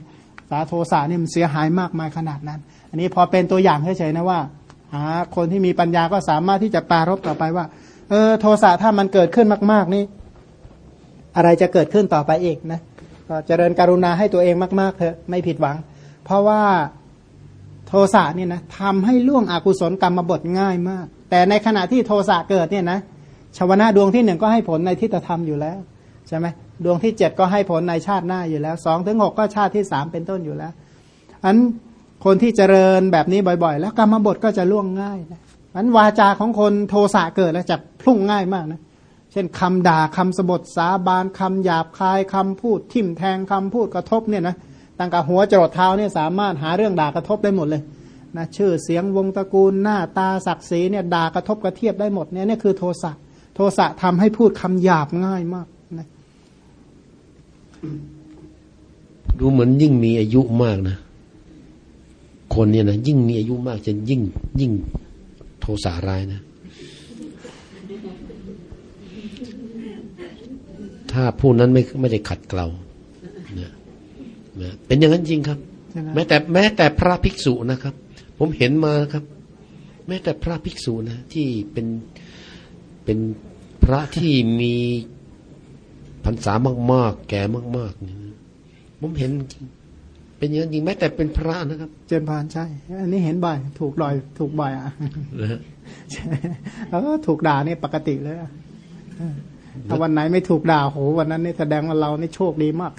สาโทสะนี่มันเสียหายมากมายขนาดนั้น อันนี้พอเป็นตัวอย่างเฉยๆนะว่า คนที่มีปัญญาก็สามารถที่จะปารบต่อไปว่า เออ โทสะถ้ามันเกิดขึ้นมาก ๆ นี่ อะไรจะเกิดขึ้นต่อไปอีกนะก็เจริญกรุณาให้ตัวเองมากๆเถอะไม่ผิดหวัง เพราะว่าโทสะนี่นะทำให้ล่วงอกุศลกรรมบทง่ายมาก แต่ในขณะที่โทสะเกิดเนี่ยนะชาวนะดวงที่หนึ่งก็ให้ผลในทิฏฐธรรมอยู่แล้วใช่ไหมดวงที่เจ็ดก็ให้ผลในชาติหน้าอยู่แล้วสองถึงหกก็ชาติที่สามเป็นต้นอยู่แล้วอัน คนที่เจริญแบบนี้บ่อย ๆ แล้วกรรมบทก็จะล่วงง่ายนะอันวาจาของคนโทสะเกิดแล้วจะพุ่งง่ายมากนะเช่นคำด่าคำสบทสาบานคำหยาบคายคำพูด ทิ่มแทงคำพูดกระทบเนี่ยนะตั้งแต่หัวจรดเท้าเนี่ยสามารถหาเรื่องด่ากระทบได้หมดเลยนะชื่อเสียงวงตระกูลหน้าตาศักดิ์ศรีเนี่ยด่ากระทบกระเทียบได้หมดเนี่ยนี่คือโทสะโทสะทำให้พูดคำหยาบง่ายมากนะดูเหมือนยิ่งมีอายุมากนะ คนเนี่ยนะยิ่งมีอายุมากจะยิ่งยิ่งโทสะร้ายนะ ถ้าผู้นั้นไม่ไม่ได้ขัดเกลานะนะเป็นอย่างนั้นจริงครับ แม้แต่แม้แต่พระภิกษุนะครับ ผมเห็นมาครับ แม้แต่พระภิกษุนะ ที่เป็นเป็นพระที่มีพรรษามาก ๆ แก่มากๆเนี่ยผมเห็นจริง เป็นอย่างนั้นจริงแม้แต่เป็นพระนะครับ เจนพานใช่ อันนี้เห็นบ่อย ถูกลอย ถูกบ่อยอะแล้วถูกด่านี่ปกติเลยถ้าวันไหนไม่ถูกด่าโหวันนั้นนี่แสดงว่าเรานี่โชคดีมาก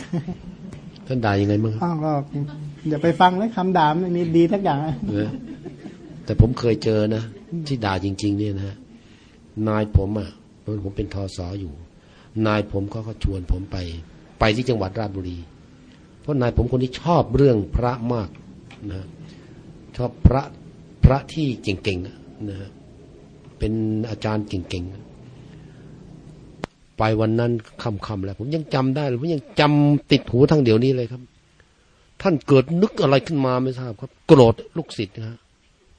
ท่านด่ายังไงมั้งอ้าวก็อย่าไปฟังเลยคำด่ามันมีดีทักอย่างแต่ผมเคยเจอนะที่ด่าจริง ๆ เนี่ยนะนายผมอะผมเป็นทอสออยู่ นายผมเขาก็ชวนผมไป ไปที่จังหวัดราชบุรี เพราะนายผมคนที่ชอบเรื่องพระมากนะชอบพระพระที่เก่งๆนะเป็นอาจารย์เก่งๆไปวันนั้นคำๆแล้ว ผมยังจำได้เลยผมยังจำติดหูทั้งเดี๋ยวนี้เลยครับ ท่านเกิดนึกอะไรขึ้นมาไม่ทราบครับ โกรธลูกศิษย์นะ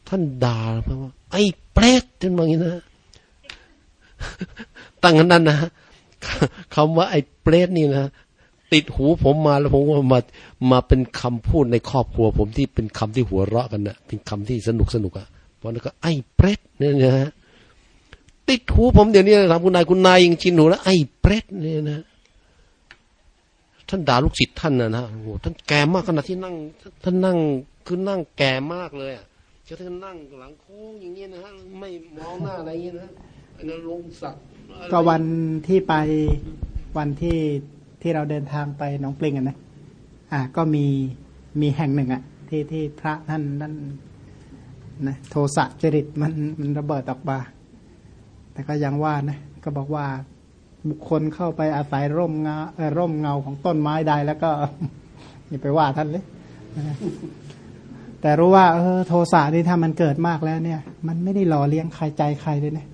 ท่านด่าเพราะว่า ไอ้เปรตท่านว่าอย่างนี้นะตั้งนั้นนะคำว่าไอ้เปรตนี่นะ ติดหูผมมาแล้วผมก็มามาเป็นคำพูดในครอบครัว ผมที่เป็นคำที่หัวเราะกันนะเป็นคำที่สนุกสนุกอะเพราะนั้นก็ไอ้เปรตเนี่ยนะติดหูผมเดี๋ยวนี้ถามคุณนายคุณนายยังชินหูแล้วไอ้เปรตเนี่ยนะท่านด่าลูกศิษย์ท่านนะนะโอ้โหท่านแก่มากขนาดที่นั่ง ท่านนั่งคือนั่งแก่มากเลยอะจ้าท่านนั่งหลังโค้งอย่างเงี้ยนะฮะไม่มองหน้าอะไรเงี้ยนะอันนั้นลงสักอะไรก็วันที่ไปวันที่ ที่เราเดินทางไปหนองปลิงอะนะอ่าก็มีมีแห่งหนึ่งอะที่ที่พระท่านนั่นนะโทสะจริตมันมันระเบิดออกมาแต่ก็ยังว่านะก็บอกว่าบุคคลเข้าไปอาศัยร่มเงาร่มเงาของต้นไม้ใดแล้วก็อย่าไปว่าท่านเลยแต่รู้ว่าเออโทสะนี่ถ้ามันเกิดมากแล้วเนี่ย มันไม่ได้หล่อเลี้ยงใครใจใครเลยนะ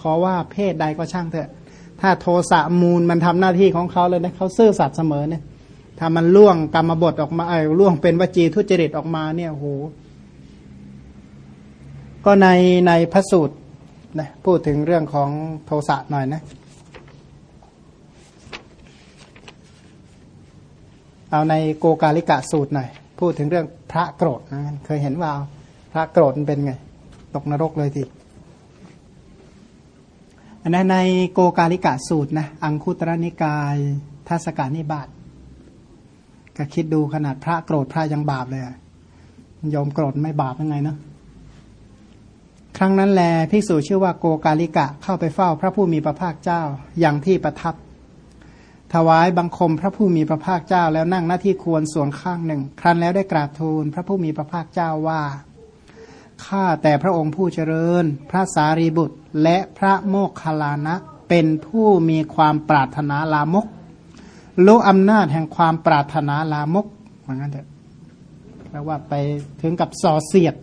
ขอว่าเพศใดก็ช่างเถอะ ถ้าโทสะมูลมันทำหน้าที่ของเขาเลยนะเขาซื่อสัตย์เสมอเนี่ยถ้ามันล่วงกรรมบทออกมาเออล่วงเป็นวจีทุจริตออกมาเนี่ยโหก็ในในพระสูตรนะพูดถึงเรื่องของโทสะหน่อยนะเอาในโกกาลิกะสูตรหน่อยพูดถึงเรื่องพระโกรธนะเคยเห็นว่า พระโกรธมันเป็นไง ตกนรกเลยที อันนั้นในโกกาลิกะสูตรนะอังคุตรนิกายทัศกานิบาตก็คิดดูขนาดพระโกรธพระยังบาปเลยยอมโกรธไม่บาปยังไงเนาะครั้งนั้นแลภิกษุชื่อว่าโกกาลิกะเข้าไปเฝ้าพระผู้มีพระภาคเจ้าอย่างที่ประทับ ถวายบังคมพระผู้มีพระภาคเจ้าแล้วนั่งหน้าที่ควรส่วนข้างหนึ่ง ครั้นแล้วได้กราบทูลพระผู้มีพระภาคเจ้าว่า ข้าแต่พระองค์ผู้เจริญ พระสารีบุตรและพระโมคคัลลานะ เป็นผู้มีความปรารถนาลามกรู้อำนาจแห่งความปรารถนาลามกเหมือนกันเถอะแปลว่าไปถึงกับส่อเสียด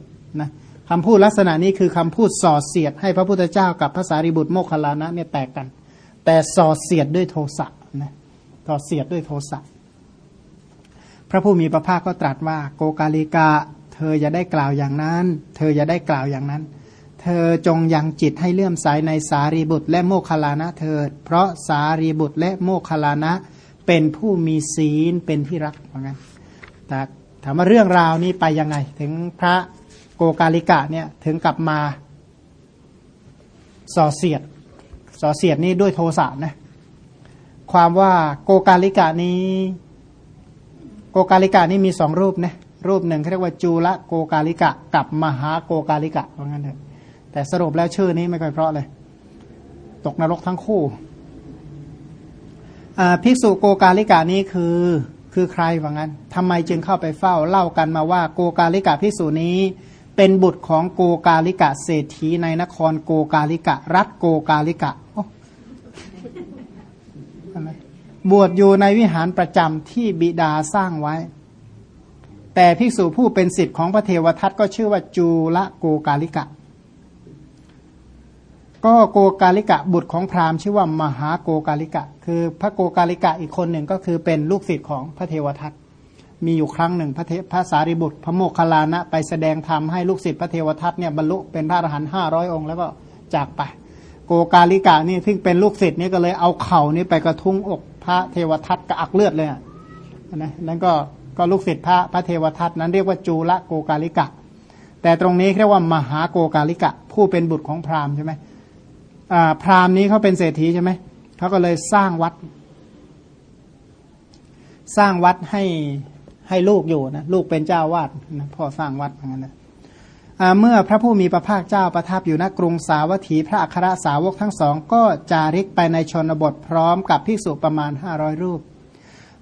นะคำพูดลักษณะนี้คือคำพูดส่อเสียด ให้พระพุทธเจ้ากับพระสารีบุตรโมคคัลลานะเนี่ยแตกกัน แต่ส่อเสียดด้วยโทสะนะส่อเสียดด้วยโทสะพระผู้มีพระภาคก็ตรัสว่าโกกาลิกา เธออย่าได้กล่าวอย่างนั้น เธออย่าได้กล่าวอย่างนั้น เธอจงยังจิตให้เลื่อมใสในสารีบุตรและโมคคลานะเถิด เพราะสารีบุตรและโมคคลลานะเป็นผู้มีศีลเป็นที่รักเหมือนกันแต่ถามว่าเรื่องราวนี้ไปยังไง ถึงพระโกกาลิกะเนี่ยถึงกลับมาส่อเสียดส่อเสียดนี่ด้วยโทสะนะความว่าโกกาลิกะนี้ โกกาลิกะนี่มีสองรูปนะ รูปหนึ่งเขาเรียกว่าจูละโกกาลิกะ กับมหาโกกาลิกะว่างั้นเถอะแต่สรุปแล้วชื่อนี้ไม่ค่อยเพราะเลย ตกนรกทั้งคู่ภิกษุโกกาลิกะนี้คือคือใครว่างั้นทำไมจึงเข้าไปเฝ้าเล่ากันมาว่าโกกาลิกะภิกษุนี้ เป็นบุตรของโกกาลิกะเศรษฐีในนครโกกาลิกะ รัฐโกกาลิกะบวชอยู่ในวิหารประจำที่บิดาสร้างไว้ แต่ภิกษุผู้เป็นสิทธิ์ของพระเทวทัตก็ชื่อว่าจูละโกกาลิกะ ก็โกกาลิกะบุตรของพราหมณ์ชื่อว่ามหาโกกาลิกะ คือพระโกกาลิกะอีกคนหนึ่งก็คือเป็นลูกศิษย์ของพระเทวทัตมีอยู่ครั้งหนึ่งพระเทพระสารีบุตร พระโมคคัลลานะไปแสดงธรรมให้ลูกศิษย์พระเทวทัตเนี่ยบรรลุเป็นพระอรหันต์ห้าร้อยองค์แล้วก็จากไป โกกาลิกะนี่ซึ่งเป็นลูกศิษย์นี่ก็เลยเอาเข่านี่ไปกระทุ้งอกพระเทวทัตกระอักเลือดเลยนะนั่นก็ ก็ลูกศิษย์พระพระเทวทัตนั้นเรียกว่าจูละโกกาลิกะ แต่ตรงนี้เรียกว่ามหาโกกาลิกะ ผู้เป็นบุตรของพราหมณ์ใช่ไหมพราหมณ์นี้เขาเป็นเศรษฐีใช่ไหมเขาก็เลยสร้างวัด สร้างวัดให้ให้ลูกอยู่นะลูกเป็นเจ้าวาดนะพ่อสร้างวัดอย่างนั้นนะเมื่อพระผู้มีพระภาคเจ้าประทับอยู่ณกรุงสาวัตถีพระอัครสาวกทั้งสอง ก็จาริกไปในชนบทพร้อมกับภิกษุประมาณห้าร้อยรูป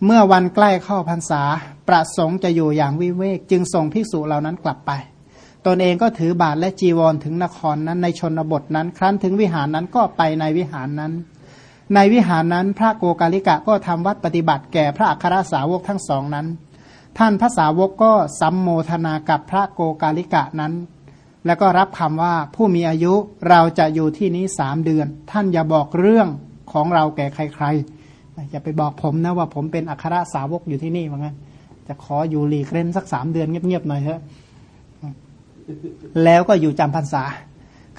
เมื่อวันใกล้เข้าพรรษา ประสงค์จะอยู่อย่างวิเวก จึงส่งภิกษุเหล่านั้นกลับไป ตนเองก็ถือบาทและจีวรถึงนครนั้นในชนบทนั้น ครั้นถึงวิหารนั้นก็ไปในวิหารนั้น ในวิหารนั้นพระโกกาลิกะก็ทำวัดปฏิบัติแก่พระอัครสาวกทั้งสองนั้น ท่านพระสาวกก็สัมโมทนากับพระโกกาลิกะนั้น แล้วก็รับคำว่าผู้มีอายุเราจะอยู่ที่นี้สามเดือน ท่านอย่าบอกเรื่องของเราแก่ใครๆ อย่าไปบอกผมนะว่าผมเป็นอัครสาวกอยู่ที่นี่เหมือนกันจะขออยู่หลีกเล่นสักสามเดือนเงียบๆหน่อยเถอะแล้วก็อยู่จำพรรษา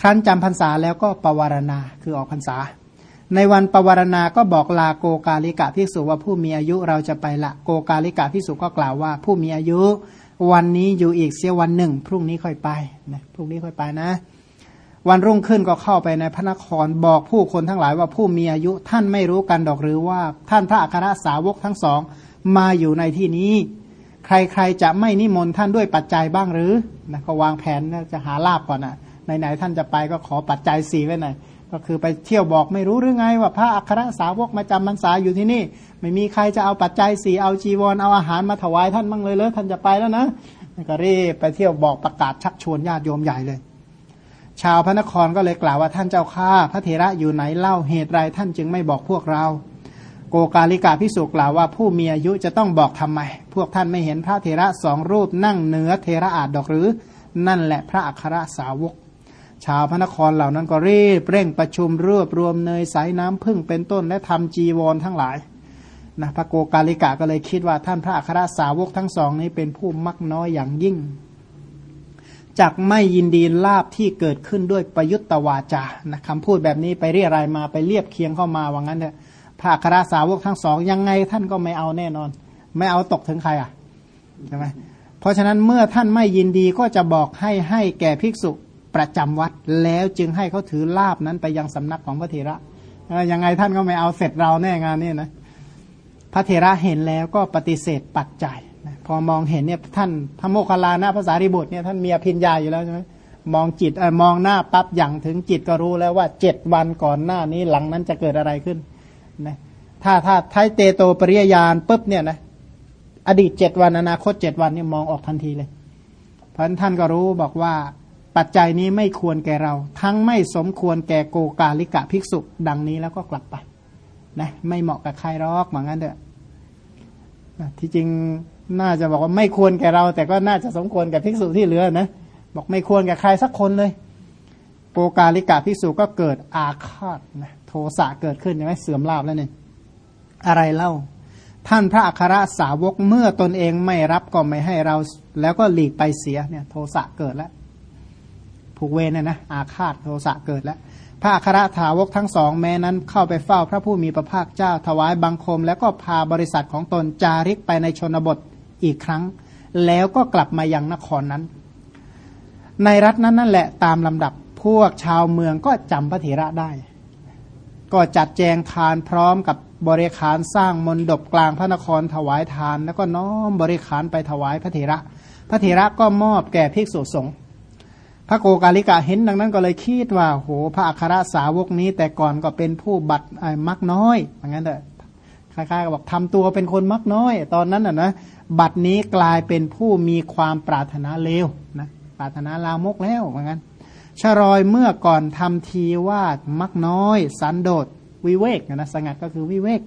ครั้นจำพรรษาแล้วก็ปวารณาคือออกพรรษา ในวันปวารณาก็บอกลาโกกาลิกะพิสุว่าผู้มีอายุเราจะไปละโกกาลิกะพิสุก็กล่าวว่า ผู้มีอายุวันนี้อยู่อีกเสียวันหนึ่ง พรุ่งนี้ค่อยไปนะพรุ่งนี้ค่อยไปนะ วันรุ่งขึ้นก็เข้าไปในพระนครบอกผู้คนทั้งหลายว่าผู้มีอายุท่านไม่รู้กันดอกหรือว่าท่านพระอัครสาวกทั้งสองมาอยู่ในที่นี้ ใครๆจะไม่นิมนต์ท่านด้วยปัจจัยบ้างหรือนะก็วางแผนจะหาลาบก่อนนะไหนๆท่านจะไปก็ขอปัจจัยสีไว้หน่อยก็คือไปเที่ยวบอกไม่รู้หรือไง ว่าพระอัครสาวกมาจำพรรษาอยู่ที่นี่ ไม่มีใครจะเอาปัจจัยสีเอาจีวรเอาอาหารมาถวายท่านบ้างเลยเลยท่านจะไปแล้วนะก็รีบไปเที่ยวบอกประกาศชักชวนญาติโยมใหญ่เลย ชาวพระนครก็เลยกล่าวว่าท่านเจ้าข้าพระเถระอยู่ไหนเล่าเหตุไรท่านจึงไม่บอกพวกเรา โกกาลิกาพิสุกล่าวว่าผู้มีอายุจะต้องบอกทำไม พวกท่านไม่เห็นพระเถระสองรูปนั่งเหนือเทระอาจดอกหรือ นั่นแหละพระอัครสาวก ชาวพระนครเหล่านั้นก็รีบเร่งประชุมรวบรวมเนยใสน้ำพึ่งเป็นต้นและทำจีวรทั้งหลายนะพระโกกาลิกะก็เลยคิดว่าท่านพระอัครสาวกทั้งสองนี้เป็นผู้มักน้อยอย่างยิ่ง จักไม่ยินดีลาบที่เกิดขึ้นด้วยประยุตตวาจานะคำพูดแบบนี้ไปเรียรายมาไปเรียบเคียงเข้ามาว่างั้นเถอะพระคราสาวกทั้งสองยังไงท่านก็ไม่เอาแน่นอน ไม่เอาตกถึงใครอะใช่ไหมเพราะฉะนั้นเมื่อท่านไม่ยินดีก็จะบอกให้ให้แก่ภิกษุประจำวัด แล้วจึงให้เขาถือลาบนั้นไปยังสำนักของพระเถระยังไงท่านก็ไม่เอาเสร็จเราแน่งานนี้นะพระเถระเห็นแล้วก็ปฏิเสธปัจจัย พอมองเห็นเนี่ยท่านพระโมคคัลลานะภาษาริบุตรเนี่ยท่านมีอภิญญาอยู่แล้วใช่ไหมมองจิตอมองหน้าปั๊บอย่างถึงจิตก็รู้แล้วว่าเจ็ดวันก่อนหน้านี้หลังนั้นจะเกิดอะไรขึ้นนะถ้าถ้าท้ายเตโตปริยญาณปุ๊บเนี่ยนะอดีตเจ็ดวันอนาคตเจ็ดวันเนี่ยมองออกทันทีเลย เพราะนั้นท่านก็รู้บอกว่าปัจจัยนี้ไม่ควรแก่เรา ทั้งไม่สมควรแก่โกกาลิกะภิกษุดังนี้แล้วก็กลับไปนะไม่เหมาะกับใครรอกเหมือนกันเถอะที่จริง น่าจะบอกว่าไม่ควรแก่เรา แต่ก็น่าจะสมควรกับภิกษุที่เหลือนะบอกไม่ควรกับใครสักคนเลย โปกาลิกาภิกษุก็เกิดอาฆาตนะโทสะเกิดขึ้นใช่ไหมเสื่อมลาบแล้วเนี่ยอะไรเล่า ท่านพระอัครสาวกเมื่อตนเองไม่รับก็ไม่ให้เรา แล้วก็หลีกไปเสียเนี่ยโทสะเกิดแล้วผูกเวรนะนะอาฆาตโทสะเกิดแล้วพระอัครถาวกทั้งสองแม้นั้นเข้าไปเฝ้าพระผู้มีพระภาคเจ้าถวายบังคม แล้วก็พาบริษัทของตนจาริกไปในชนบท อีกครั้ง แล้วก็กลับมายังนครนั้น ในรัฐนั้นนั่นแหละตามลำดับพวกชาวเมืองก็จำพระเถระได้ ก็จัดแจงทานพร้อมกับบริขารสร้างมนดบกลางพระนครถวายทาน แล้วก็น้อมบริขารไปถวายพระเถระ พระเถระก็มอบแก่ภิกษุสงฆ์พระโกกาลิกะเห็นดังนั้นก็เลยคิดว่าโหพระอัครสาวกนี้ แต่ก่อนก็เป็นผู้บัตรมักน้อยอย่างนั้นเถอะคล้ายๆกับบอกทำตัวเป็นคนมักน้อย ตอนนั้นอะนะ บัตรนี้กลายเป็นผู้มีความปรารถนาเลวนะปรารถนาลามกแล้วเหมือนกันชรอยเมื่อก่อนทำทีว่ามักน้อย สันโดษวิเวกนะสงัดก็คือวิเวก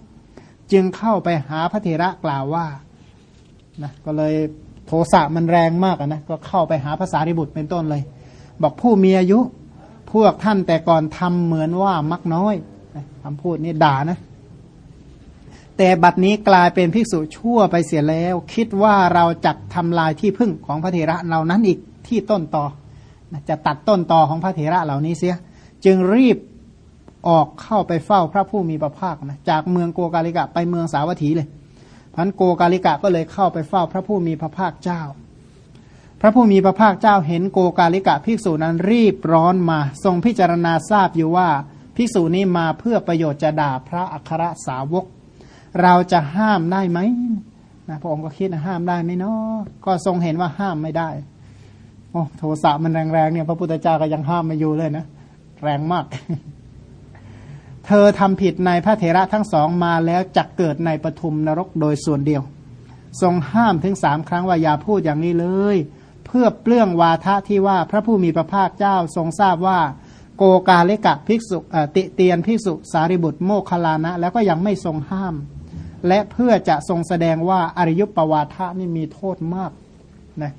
จึงเข้าไปหาพระเถระกล่าวว่านะก็เลยโทสะมันแรงมากนะก็เข้าไปหาภาษาริบุตรเป็นต้นเลย บอกผู้มีอายุ พวกท่านแต่ก่อนทำเหมือนว่ามักน้อยคำพูดนี้ด่านะ แต่บัดนี้กลายเป็นภิกษุชั่วไปเสียแล้ว คิดว่าเราจะทำลายที่พึ่งของพระเถระเหล่านั้นอีกที่ต้นต่อจะตัดต้นต่อของพระเถระเหล่านี้เสีย จึงรีบออกเข้าไปเฝ้าพระผู้มีพระภาคนะจากเมืองโกกาลิกะไปเมืองสาวัตถีเลยพันโกกาลิกะก็เลยเข้าไปเฝ้าพระผู้มีพระภาคเจ้า พระผู้มีพระภาคเจ้าเห็นโกกาลิกะภิกษุนั้นรีบร้อนมา ทรงพิจารณาทราบอยู่ว่าภิกษุนี้มาเพื่อประโยชน์จะด่าพระอัครสาวก เราจะห้ามได้ไหมนะพระองค์ก็คิดนะห้ามได้ไหมเนาะก็ทรงเห็นว่าห้ามไม่ได้โอ้โทสะมันแรงๆเนี่ย พระพุทธเจ้าก็ยังห้ามไม่อยู่เลยนะแรงมาก เธอทำผิดในพระเถระทั้งสองมาแล้วจักเกิดในปฐุมนรกโดยส่วนเดียว ทรงห้ามถึงสามครั้งว่าอย่าพูดอย่างนี้เลย เพื่อเปลื้องวาทะที่ว่าพระผู้มีพระภาคเจ้าทรงทราบว่าโกกาเลกะภิกษุติเตียนภิกษุสารีบุตรโมคลานะ แล้วก็ยังไม่ทรงห้าม และเพื่อจะทรงแสดงว่าอริยปวาทะนี่มีโทษมากนะ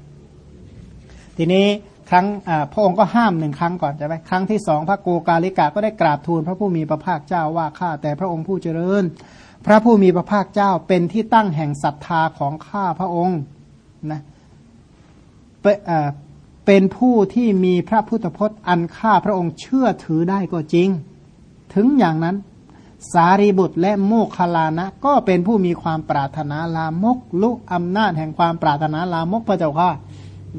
ทีนี้ครั้งพระองค์ก็ห้ามหนึ่งครั้งก่อนใช่ไหมครั้งที่สองพระโกกาลิกะก็ได้กราบทูลพระผู้มีพระภาคเจ้าว่าข้าแต่พระองค์ผู้เจริญ พระผู้มีพระภาคเจ้าเป็นที่ตั้งแห่งศรัทธาของข้าพระองค์นะเป็นผู้ที่มีพระพุทธพจน์อันข้าพระองค์เชื่อถือได้ก็จริง ถึงอย่างนั้น สารีบุตรและโมคคลานะ ก็เป็นผู้มีความปรารถนาลามกลุอำนาจแห่งความปรารถนาลามกพระเจ้าค่ะ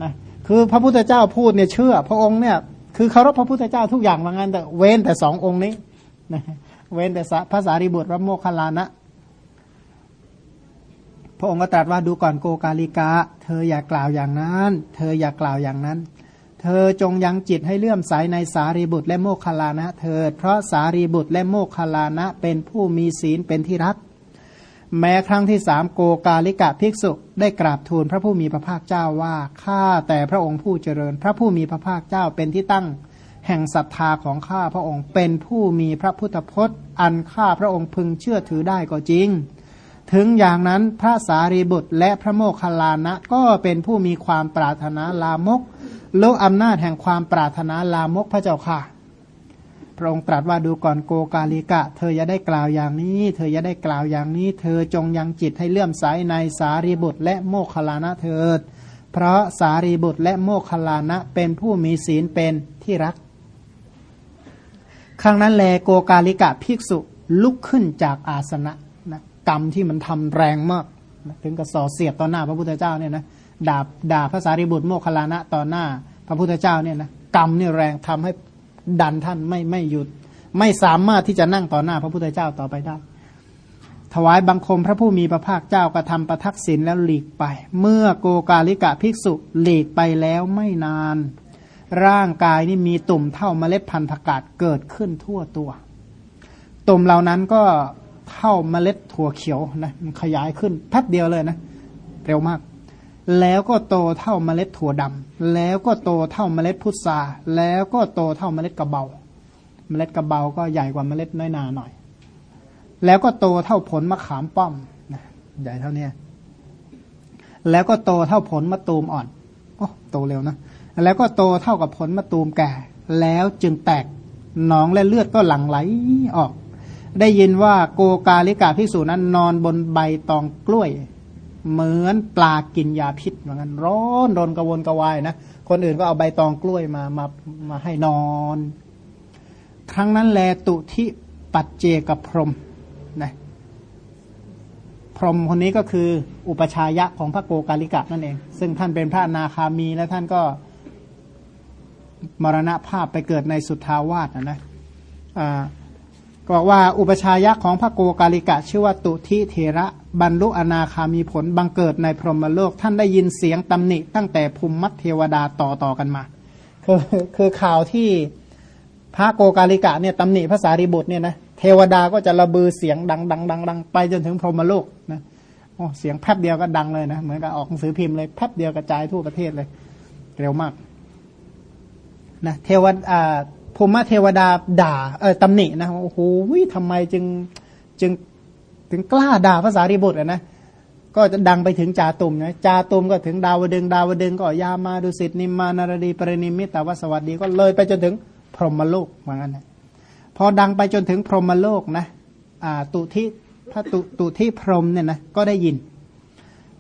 นะคือพระพุทธเจ้าพูดเนี่ยเชื่อ พระองค์เนี่ยคือเคารพพระพุทธเจ้าทุกอย่างว่างั้นแต่เว้นแต่สององค์นี้นะเว้นแต่พระสารีบุตรพระโมคคัลลานะ พระองค์ก็ตรัสว่าดูก่อนโกกาลิกาเธออย่ากล่าวอย่างนั้น เธออย่ากล่าวอย่างนั้น เธอจงยังจิตให้เลื่อมใสในสารีบุตรและโมคคลานะเถิด เพราะสารีบุตรและโมคคัลลานะเป็นผู้มีศีลเป็นที่รัก แม้ครั้งที่สามโกกาลิกะภิกษุได้กราบทูลพระผู้มีพระภาคเจ้าว่าข้าแต่พระองค์ผู้เจริญ พระผู้มีพระภาคเจ้าเป็นที่ตั้ง แห่งศรัทธาของข้าพระองค์เป็นผู้มีพระพุทธพจน์ อันข้าพระองค์พึงเชื่อถือได้ก็จริง ถึงอย่างนั้นพระสารีบุตรและพระโมคคัลลานะก็เป็นผู้มีความปรารถนาลามกโลกอำนาจแห่งความปรารถนาลามกพระเจ้าค่ะ พระองค์ตรัสว่าดูก่อนโกกาลิกะ เธออย่าได้กล่าวอย่างนี้ เธออย่าได้กล่าวอย่างนี้ เธอจงยังจิตให้เลื่อมใสในสารีบุตรและโมคคัลลานะเถิด เพราะสารีบุตรและโมคคัลลานะเป็นผู้มีศีลเป็นที่รัก ครั้งนั้นแลโกกาลิกะภิกษุลุกขึ้นจากอาสนะนะ กรรมที่มันทำแรงมาก ถึงกับส่อเสียบต่อหน้าพระพุทธเจ้าเนี่ยนะด่าด่าพระสารีบุตรโมคคัลลานะต่อหน้า พระพุทธเจ้าเนี่ยนะกรรมเนี่ยแรงทำให้ดันท่านไม่ไม่หยุด ไม่สามารถที่จะนั่งต่อหน้าพระพุทธเจ้าต่อไปได้ ถวายบังคมพระผู้มีพระภาคเจ้ากระทำประทักษิณแล้วหลีกไป เมื่อโกกาลิกะภิกษุหลีกไปแล้วไม่นาน ร่างกายนี่มีตุ่มเท่าเมล็ดพันธุ์ผักกาดเกิดขึ้นทั่วตัว ตุ่มเหล่านั้นก็ เท่าเมล็ดถั่วเขียวนะมันขยายขึ้นแป๊บเดียวเลยนะ เร็วมาก แล้วก็โตเท่าเมล็ดถั่วดำแล้วก็โตเท่าเมล็ดพุทราแล้วก็โตเท่าเมล็ดกระเบา เมล็ดกระเบาก็ใหญ่กว่าเมล็ดน้อยนาหน่อย แล้วก็โตเท่าผลมะขามป้อมนะใหญ่เท่าเนี้ยแล้วก็โตเท่าผลมะตูมอ่อนโอ้โตเร็วนะแล้วก็โตเท่ากับผลมะตูมแก่ แล้วจึงแตกหนองและเลือดก็หลั่งไหลออก ได้ยินว่าโกกาลิกาภิกษุนั้นนอนบนใบตองกล้วย เหมือนปลากินยาพิษเหมือนกันร้อนรนกระวนกระวายนะคนอื่นก็เอาใบตองกล้วยมามามาให้นอน ครั้งนั้นแลตุที่ปัจเจกับพรหมนะพรหมคนนี้ก็คืออุปชายะของพระโกกาลิกะนั่นเอง ซึ่งท่านเป็นพระนาคามีและท่านก็มรณภาพไปเกิดในสุทธาวาสนะนะอ่า บอกว่าอุปชายะของพระโกกาลิกะ ชื่อว่าตุทิเทระบรรลุอนาคามีผลบังเกิดในพรหมโลก ท่านได้ยินเสียงตำหนิตั้งแต่ภูมิมัตเทวดาต่อต่อกันมา คือคือข่าวที่พระโกกาลิกะเนี่ยตำหนิพระสารีบุตรเนี่ยนะเทวดาก็จะระบือเสียงดังดังดังดังไปจนถึงพรหมโลกนะโอ้เสียงแป๊บเดียวก็ดังเลยนะเหมือนกับออกหนังสือพิมพ์เลยแป๊บเดียวกระจายทั่วประเทศเลย เร็วมากนะเทวดา ภูมิเทวดาด่าเออตำหนินะโอ้โหทำไมจึงจึงถึงกล้าด่าพระสารีบุตรอะนะก็จะดังไปถึงจาตุมนะจาตุมก็ถึงดาวดึงดาวดึงก็ยามาดุสิตนิมมานารดีปรนิมมิตวสวัตดีก็เลยไปจนถึงพรหมโลกเหมือนกันนะพอดังไปจนถึงพรหมโลกนะอ่าตุที่พระตุตุที่พรหมเนี่ยนะก็ได้ยิน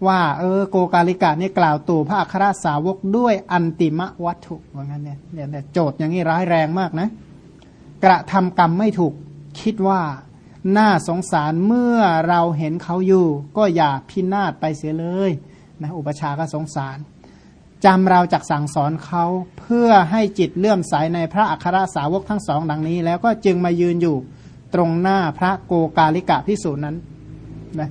ว่าเออโกกาลิกาเนี่ยกล่าวตู่พระอัครสาวกด้วยอันติมะวัตถุว่างั้นเนี่ยเนี่ยโจทย์อย่างนี้ร้ายแรงมากนะ กระทำกรรมไม่ถูกคิดว่าน่าสงสารเมื่อเราเห็นเขาอยู่ ก็อย่าพินาศไปเสียเลยนะอุปชาก็สงสารจำเราจักสั่งสอนเขาเพื่อให้จิตเลื่อมใสในพระอัครสาวกทั้งสองดังนี้ แล้วก็จึงมายืนอยู่ตรงหน้าพระโกกาลิกะภิกษุนั้นนะ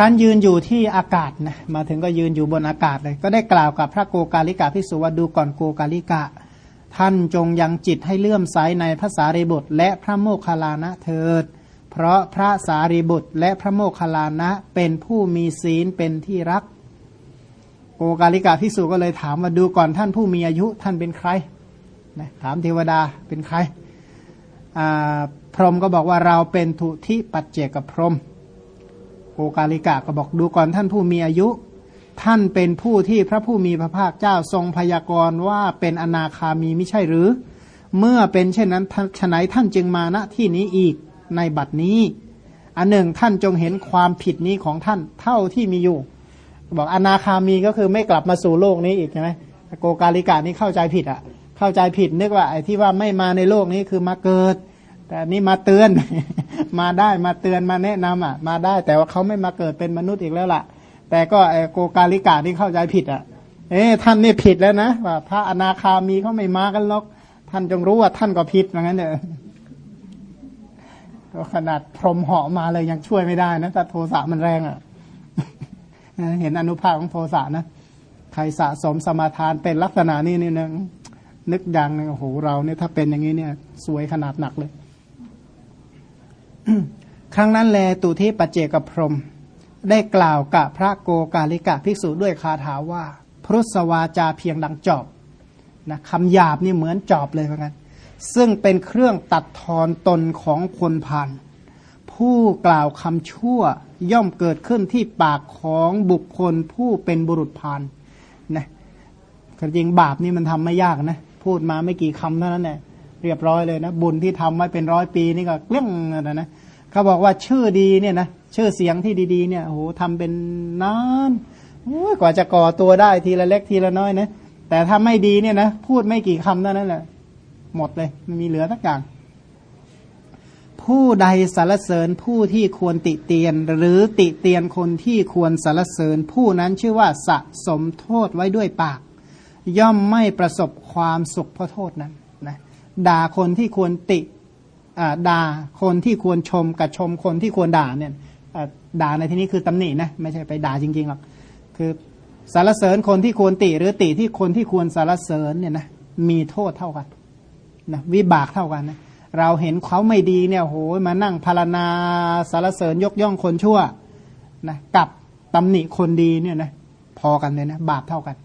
ครั้นยืนอยู่ที่อากาศนะมาถึงก็ยืนอยู่บนอากาศเลย ก็ได้กล่าวกับพระโกกาลิกะภิกษุว่าดูก่อนโกกาลิกะ ท่านจงยังจิตให้เลื่อมใสในพระสารีบุตร และพระโมคคัลลานะเถิด เพราะพระสารีบุตร และพระโมคคัลลานะเป็นผู้มีศีลเป็นที่รักโกกาลิกะพิสูจก็เลยถามว่าดูก่อนท่านผู้มีอายุท่านเป็นใครนะถามเทวดาเป็นใครพรหมก็บอกว่าเราเป็นทุทิปัจเจกพรหม โอกาลิกะก็บอกดูก่อนท่านผู้มีอายุ ท่านเป็นผู้ที่พระผู้มีพระภาคเจ้าทรงพยากรณ์ว่าเป็นอนาคามีไม่ใช่หรือ เมื่อเป็นเช่นนั้นฉนัยท่านจึงมาณที่นี้อีกในบัดนี้ อันหนึ่งท่านจงเห็นความผิดนี้ของท่านเท่าที่มีอยู่ บอกอนาคามีก็คือไม่กลับมาสู่โลกนี้อีกใช่ไหมโกกาลิกะนี่เข้าใจผิดอะ เข้าใจผิดนึกว่าไอ้ที่ว่าไม่มาในโลกนี้คือมาเกิด แต่นี่มาเตือน มาได้มาเตือนมาแนะนำอะ มาได้แต่ว่าเขาไม่มาเกิดเป็นมนุษย์อีกแล้วล่ะ แต่ก็ไอโกกาลิกานี่เข้าใจผิดอะ เอ๊ท่านนี่ผิดแล้วนะว่าพระอนาคามีเขาไม่มากันหรอก ท่านจงรู้ว่าท่านก็ผิดอย่างนั้นเนอะก็ขนาดพรมเหาะมาเลยยังช่วยไม่ได้นะแต่โทสะมันแรงอะเห็นอนุภาคของโทสะนะใครสะสมสมาทานเป็นลักษณะนี้นี่นึงนึกอย่างนึงโอ้โหเราเนี่ยถ้าเป็นอย่างนี้เนี่ย สวยขนาดหนักเลย ครั้งนั้นแลตุที่ปัจเจกพรม ได้กล่าวกับพระโกกาลิกะภิกษุด้วยคาถาว่าพุทธวาจาเพียงดังจอบนะคำหยาบนี่เหมือนจอบเลยเหมือนกันซึ่งเป็นเครื่องตัดทอนตนของคนผ่านผู้กล่าวคำชั่วย่อมเกิดขึ้นที่ปากของบุคคลผู้เป็นบุรุษผ่านนะจริงบาปนี่มันทำไม่ยากนะ พูดมาไม่กี่คำเท่านั้นแหละ เรียบร้อยเลยนะบุญที่ทำไว้เป็นร้อยปีนี่ก็เกลี้ยงนะนะเขาบอกว่าชื่อดีเนี่ยนะชื่อเสียงที่ดีๆเนี่ยโอ้โหทำเป็นนานกว่าจะก่อตัวได้ทีละเล็กทีละน้อยนะแต่ถ้าไม่ดีเนี่ยนะพูดไม่กี่คำเท่านั้นแหละหมดเลยไม่มีเหลือสักอย่าง ผู้ใดสารเสริญผู้ที่ควรติเตียน หรือติเตียนคนที่ควรสารเสริญ ผู้นั้นชื่อว่าสะสมโทษไว้ด้วยปาก ย่อมไม่ประสบความสุขเพราะโทษนั้น ด่าคนที่ควรติด่าคนที่ควรชมกับชมคนที่ควรด่าเนี่ยด่าในที่นี้คือตำหนินะไม่ใช่ไปด่าจริงๆหรอกคือสารเสริญคนที่ควรติหรือติที่คนที่ควรสารเสริญเนี่ยนะมีโทษเท่ากันนะวิบากเท่ากันนะเราเห็นเขาไม่ดีเนี่ยโหมานั่งพารณาสารเสริญยกย่องคนชั่วนะกับตำหนิคนดีเนี่ยนะพอกันเลยนะบาปเท่ากัน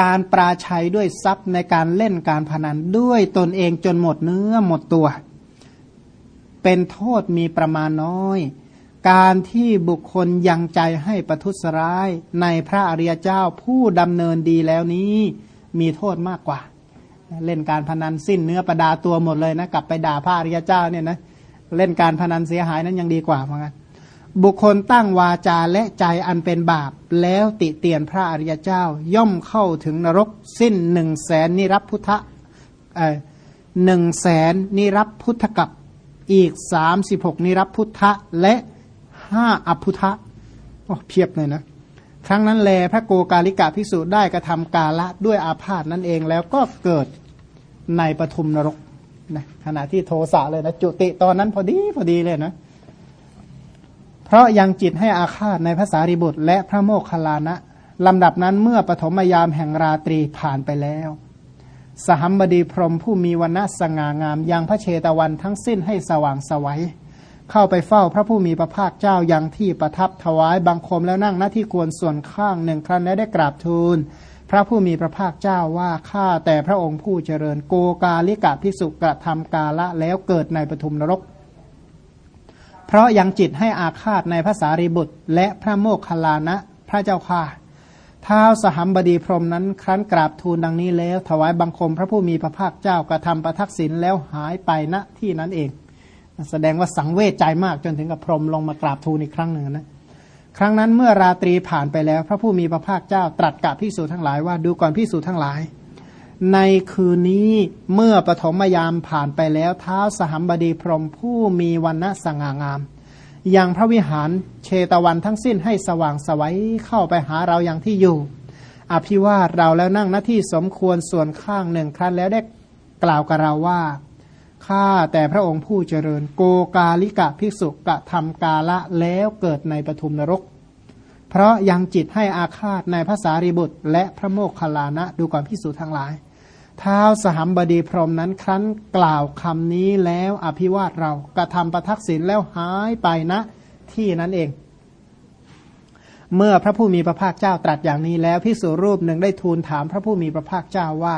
การปราชัยด้วยทรัพย์ในการเล่นการพนันด้วยตนเองจนหมดเนื้อหมดตัว เป็นโทษมีประมาณน้อย การที่บุคคลยังใจให้ประทุษร้ายในพระอริยเจ้าผู้ดำเนินดีแล้วนี้ มีโทษมากกว่า เล่นการพนันสิ้นเนื้อประดาตัวหมดเลยนะกลับไปด่าพระอริยเจ้าเนี่ยนะเล่นการพนันเสียหายนั้นยังดีกว่าเหมือนกัน บุคคลตั้งวาจาและใจอันเป็นบาป แล้วติเตียนพระอริยเจ้าย่อมเข้าถึงนรกสิ้นหนึ่งแสนนิรับพุทธะหนึ่งแสนนิรับพุทธกับอีกสามสิบหกนิรับพุทธะและห้าอภุทะโอ้เพียบเลยนะ ครั้งนั้นแลพระโกกาลิกะภิกษุได้กระทำกาละด้วยอาพาธนั่นเองแล้วก็เกิดในปฐุมนรกนะขณะที่โทสะเลยนะ จุติตอนนั้นพอดีพอดีเลยนะ ราะยังจิตให้อาฆาตในภาษาริบุตร และพระโมคคัลลานะลำดับนั้นเมื่อปฐมยามแห่งราตรีผ่านไปแล้ว สหัมบดีพรมผู้มีวันณะสง่างามยังพระเชตวันทั้งสิ้นให้สว่างสวัยเข้าไปเฝ้าพระผู้มีพระภาคเจ้ายังที่ประทับถวายบังคมแล้วนั่งหน้าที่ควรส่วนข้างหนึ่งครั้นและได้กราบทูล พระผู้มีพระภาคเจ้าว่าข้าแต่พระองค์ผู้เจริญโกกาลิกะพิสุกระทำกาละแล้วเกิดในปฐุมนรก เพราะยังจิตให้อาฆาตในภาษารีบุตร และพระโมคคัลลานะพระเจ้าค่ะท้าวสหัมบดีพรมนั้นครั้นกราบทูลดังนี้แล้ว ถวายบังคมพระผู้มีพระภาคเจ้ากระทำประทักษิณแล้วหายไปณที่นั้นเอง แสดงว่าสังเวชใจมากจนถึงกับพรมลงมากราบทูลอีกครั้งหนึ่งนะครั้งนั้นเมื่อราตรีผ่านไปแล้ว พระผู้มีพระภาคเจ้าตรัสกับพิสูจทั้งหลายว่าดูก่อนพิสูจทั้งหลาย ในคืนนี้เมื่อปฐมยามผ่านไปแล้วเท้าสหัมบดีพรหมผู้มีวันณะสง่างามอยังพระวิหารเชตวันทั้งสิ้นให้สว่างสวัยเข้าไปหาเราอย่างที่อยู่ อภิวาเราแล้วนั่งหน้าที่สมควรส่วนข้างหนึ่งครั้นแล้วได้กล่าวกับเราว่าข้าแต่พระองค์ผู้เจริญโกกาลิกะภิกษุกะทำกาละแล้วเกิดในปฐุมนรก เพราะยังจิตให้อาฆาตในภาษาริบุตร และพระโมคคัลลานะดูก่อนพิสูจทั้งหลาย ท้าวสหัมบดีพรมนั้นครั้นกล่าวคำนี้แล้วอภิวาทเรากระทำประทักษิณแล้วหายไปนะ ที่นั้นเอง เมื่อพระผู้มีพระภาคเจ้าตรัสอย่างนี้แล้วพิสูรูปหนึ่งได้ทูลถามพระผู้มีพระภาคเจ้าว่า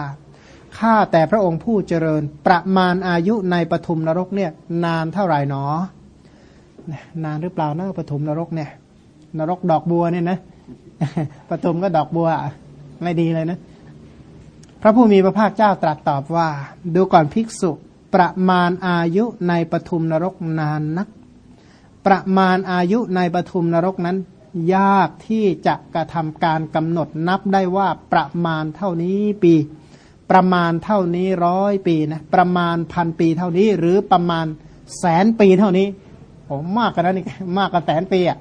ข้าแต่พระองค์ผู้เจริญประมาณอายุในปฐุมนรกเนี่ย นานเท่าไหร่หนอนานหรือเปล่านะปฐุมนรกเนี่ย นรกดอกบัวเนี่ยนะปฐุมก็ดอกบัว ไม่ดีเลยนะ ระผู้มีพระภาคเจ้าตรัสตอบว่า ดูก่อนภิกษุประมาณอายุในปฐุมนรกนานนัก ประมาณอายุในปฐุมนรกนั้น ยากที่จะกระทำการกำหนดนับได้ว่าประมาณเท่านี้ปี ประมาณเท่านี้ร้อยปีนะประมาณพันปีเท่านี้ หรือประมาณแสนปีเท่านี้ผมมากกันนะนี่มากกว่าแสนปีอะ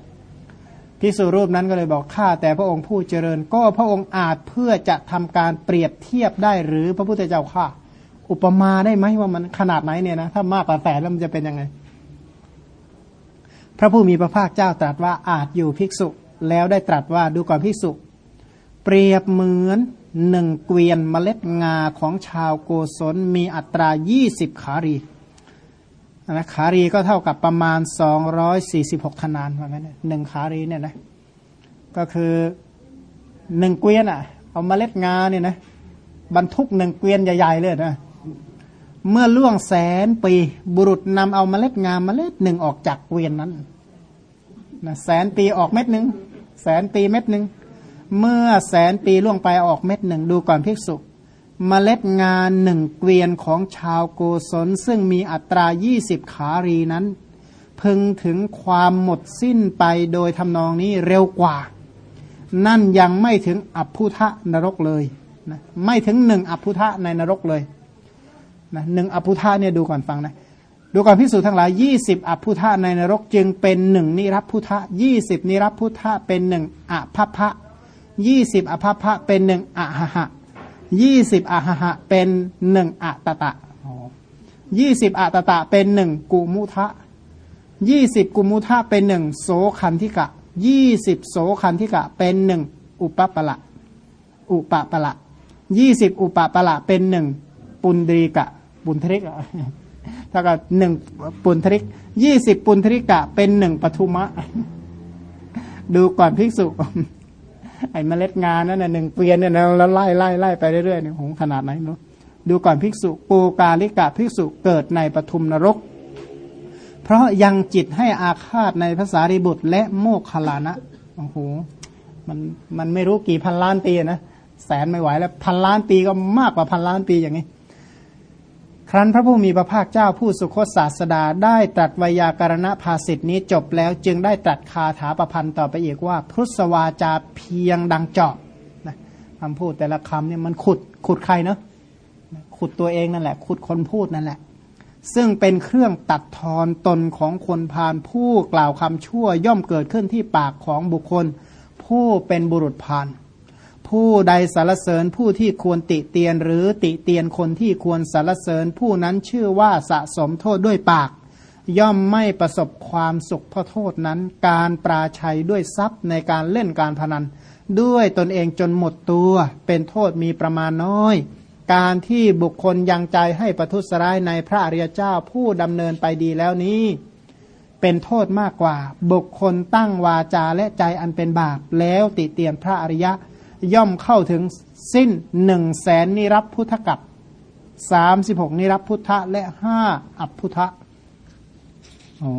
พิสุรูปนั้นก็เลยบอกข้าแต่พระองค์ผู้เจริญ ก็พระองค์อาจเพื่อจะทำการเปรียบเทียบได้หรือพระพุทธเจ้าข้าอุปมาได้ไหมว่ามันขนาดไหนเนี่ยนะถ้ามากกว่าแสนแล้วมันจะเป็นยังไง พระผู้มีพระภาคเจ้าตรัสว่าอาจอยู่ภิกษุ แล้วได้ตรัสว่าดูก่อนภิกษุ เปรียบเหมือนหนึ่งเกวียนเมล็ดงาของชาวโกศลมีอัตรายี่สิบขารี นะขารีก็เท่ากับประมาณสองร้อยสี่สิบหกขนานว่างั้นหนึ่งขารีเนี่ยนะก็คือหนึ่งเกวียนอะ เอามาเล็ดงาเนี่ยนะบรรทุกหนึ่งเกวียนใหญ่ ๆ เลยนะเมื่อล่วงแสนปี บุรุษนำเอามาเล็ดงาเมล็ดหนึ่งออกจากเกวียนนั้นนะแสนปีออกเม็ดหนึ่งแสนปีเม็ดหนึ่งเมื่อแสนปีล่วงไปออกเม็ดหนึ่งดูก่อนภิกษุ เมล็ดงานหนึ่งเกวียนของชาวโกศลซึ่งมีอัตรายี่สิบขารีนั้น พึงถึงความหมดสิ้นไปโดยทำนองนี้เร็วกว่า นั่นยังไม่ถึงอัพพุทะนรกเลยนะไม่ถึงหนึ่งอัพพุทะในนรกเลยนะหนึ่งอัพพุทะเนี่ยดูก่อนฟังนะดูก่อนพิสูจน์ทั้งหลายยี่สิบอัพพุทะในนรกจึงเป็นหนึ่งนิรับพุทะยี่สิบนิรับพุทะเป็นหนึ่งอัพพะยี่สิบอภพะเป็นหนึ่งอะหะหะ ยี่สิบอะหะหะเป็นหนึ่งอะตะตะยี่สิบอะตะตะเป็นหนึ่งกุมุทะยี่สิบกุมุทะเป็นหนึ่งโสคันธิกะยี่สิบโสคันธิกะเป็นหนึ่งอุปปะละอุปปะละยี่สิบอุปปะละเป็นหนึ่งปุนดรีกะปุนทริกะถ้ากับหนึ่งปุนทริกยี่สิบปุนทริกะเป็นหนึ่งปทุมะ ดูก่อนภิกษุ ไอ้เมล็ดงานนั่นน่ะหนึ่งเกวียนเนี่ยแล้วไล่ไล่ไล่ไปเรื่อยๆเนี่ยโหขนาดไหนเนาะดูก่อนภิกษุปูกาลิกะภิกษุเกิดในปฐุมนรก เพราะยังจิตให้อาฆาตในภาษาริบุตร และโมกขลานะโอ้โหมันมันไม่รู้กี่พันล้านปีนะแสนไม่ไหวแล้ว พันล้านปีก็มากกว่าพันล้านปีอย่างนี้ ครั้นพระผู้มีพระภาคเจ้าผู้สุคตศาสดาได้ตรัสวยาการณภาสิทธินี้จบแล้วจึงได้ตรัสคาถาประพันธ์ต่อไปอีกว่า พุทธวาจาเพียงดังเจาะนะคำพูดแต่ละคำเนี่ยมันขุดขุดใครเนาะขุดตัวเองนั่นแหละ ขุดคนพูดนั่นแหละ ซึ่งเป็นเครื่องตัดทอนตนของคนพาลผู้กล่าวคำชั่วย่อมเกิดขึ้นที่ปากของบุคคล ผู้เป็นบุรุษพาล ผู้ใดสารเสริญผู้ที่ควรติเตียน หรือติเตียนคนที่ควรสารเสริญผู้นั้นชื่อว่าสะสมโทษด้วยปาก ย่อมไม่ประสบความสุขเพราะโทษนั้น การปราชัยด้วยทรัพย์ในการเล่นการพนัน ด้วยตนเองจนหมดตัวเป็นโทษมีประมาณน้อย การที่บุคคลยังใจให้ประทุษร้ายในพระอริยเจ้าผู้ดำเนินไปดีแล้วนี้ เป็นโทษมากกว่า บุคคลตั้งวาจาและใจอันเป็นบาปแล้วติเตียนพระอริยะ ย่อมเข้าถึงสิ้นหนึ่งแสนนิรับพุทธกับสามสิบหกนิรับพุทธะและห้าอัพพุทธะโอ้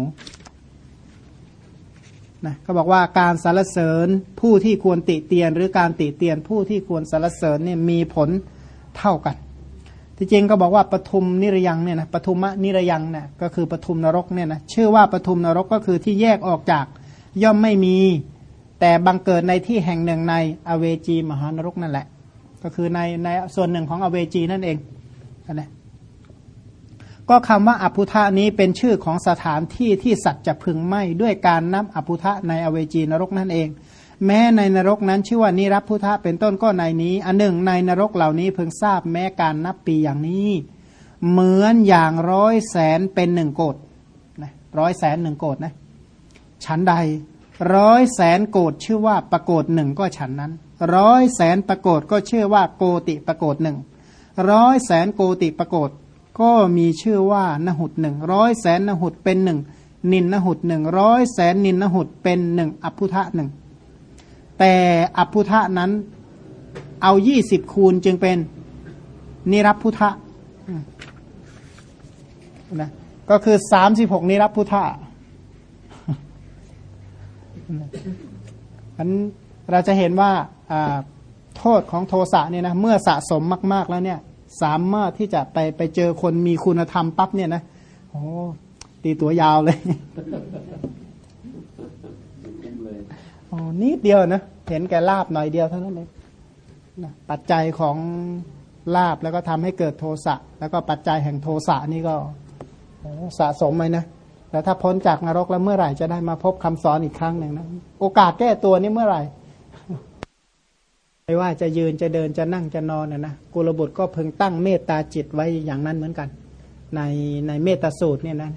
นะเขาบอกว่าการสรรเสริญผู้ที่ควรติเตียน หรือการติเตียนผู้ที่ควรสรรเสริญเนี่ยมีผลเท่ากัน ที่จริงก็บอกว่าปทุมนิรยังเนี่ยนะปทุมนิรยังเนี่ยก็คือปทุมนรกเนี่ยนะชื่อว่าปทุมนรกก็คือที่แยกออกจากย่อมไม่มี แต่บังเกิดในที่แห่งหนึ่งในอเวจีมหานรกนั่นแหละ ก็คือในในส่วนหนึ่งของอเวจีนั่นเองนะก็คำว่าอภุธานี้เป็นชื่อของสถานที่ที่สัตว์จะพึงไหมด้วยการนับอภุธะในอเวจีนรกนั่นเอง แม้ในนรกนั้นชื่อว่านิรับพุทธะเป็นต้นก็ในนี้ อันหนึ่งในนรกเหล่านี้พึงทราบแม้การนับปีอย่างนี้ เหมือนอย่างร้อยแสนเป็นหนึ่งโกดนะร้อยแสนหนึ่งโกดนะชั้นใด ร้อยแสนโกดชื่อว่าประโกดหนึ่งก็ฉันนั้น ร้อยแสนประโกดก็ชื่อว่าโกติประโกดหนึ่งร้อยแสนโกติประโกดก็มีชื่อว่านหุดหนึ่งร้อยแสนนหุดเป็นหนึ่งนินนหุดหนึ่งร้อยแสนนินนหุดเป็นหนึ่งอภุทะหนึ่งแต่อภุทะนั้นเอายี่สิบคูณจึงเป็นนิรับพุทธะนะก็คือสามสิบหกนิรับพุทธะ อันเราจะเห็นว่าโทษของโทสะเนี่ยนะเมื่อสะสมมาก ๆแล้วเนี่ยสามารถที่จะไปไปเจอคนมีคุณธรรมปั๊บเนี่ยนะโอ้ตีตัวยาวเลยโอ้นิดเดียวนะเห็นแก่ลาบหน่อยเดียวเท่านั้นเองนะปัจจัยของลาบแล้วก็ทำให้เกิดโทสะแล้วก็ปัจจัยแห่งโทสะนี่ก็สะสมไหมนะ แต่ถ้าพ้นจากนรกแล้วเมื่อไหร่จะได้มาพบคำสอนอีกครั้งหนึ่งนะโอกาสแก้ตัวนี้เมื่อไหร่ไม่ว่าจะยืนจะเดินจะนั่งจะนอนนะนะกุลบุตรก็พึงตั้งเมตตาจิตไว้อย่างนั้นเหมือนกัน ในในเมตตาสูตรเนี่ยนะ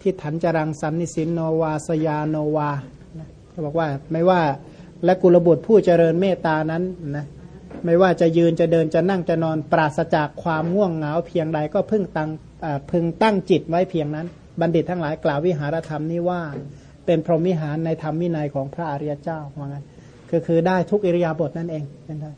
ที่ถันจรังสันนิสินโนวาสยาโนวานะเขาบอกว่าไม่ว่าและกุลบุตรผู้เจริญเมตตานั้นนะไม่ว่าจะยืนจะเดินจะนั่งจะนอนปราศจากความง่วงเหงาเพียงใดก็พึงตั้งพึงตั้งจิตไว้เพียงนั้น บัณฑิตทั้งหลายกล่าววิหารธรรมนี้ว่า เป็นพรหมวิหารในธรรมวินัยของพระอริยเจ้าว่างั้นคือคือได้ทุกอิริยาบถนั่นเองเป็นได้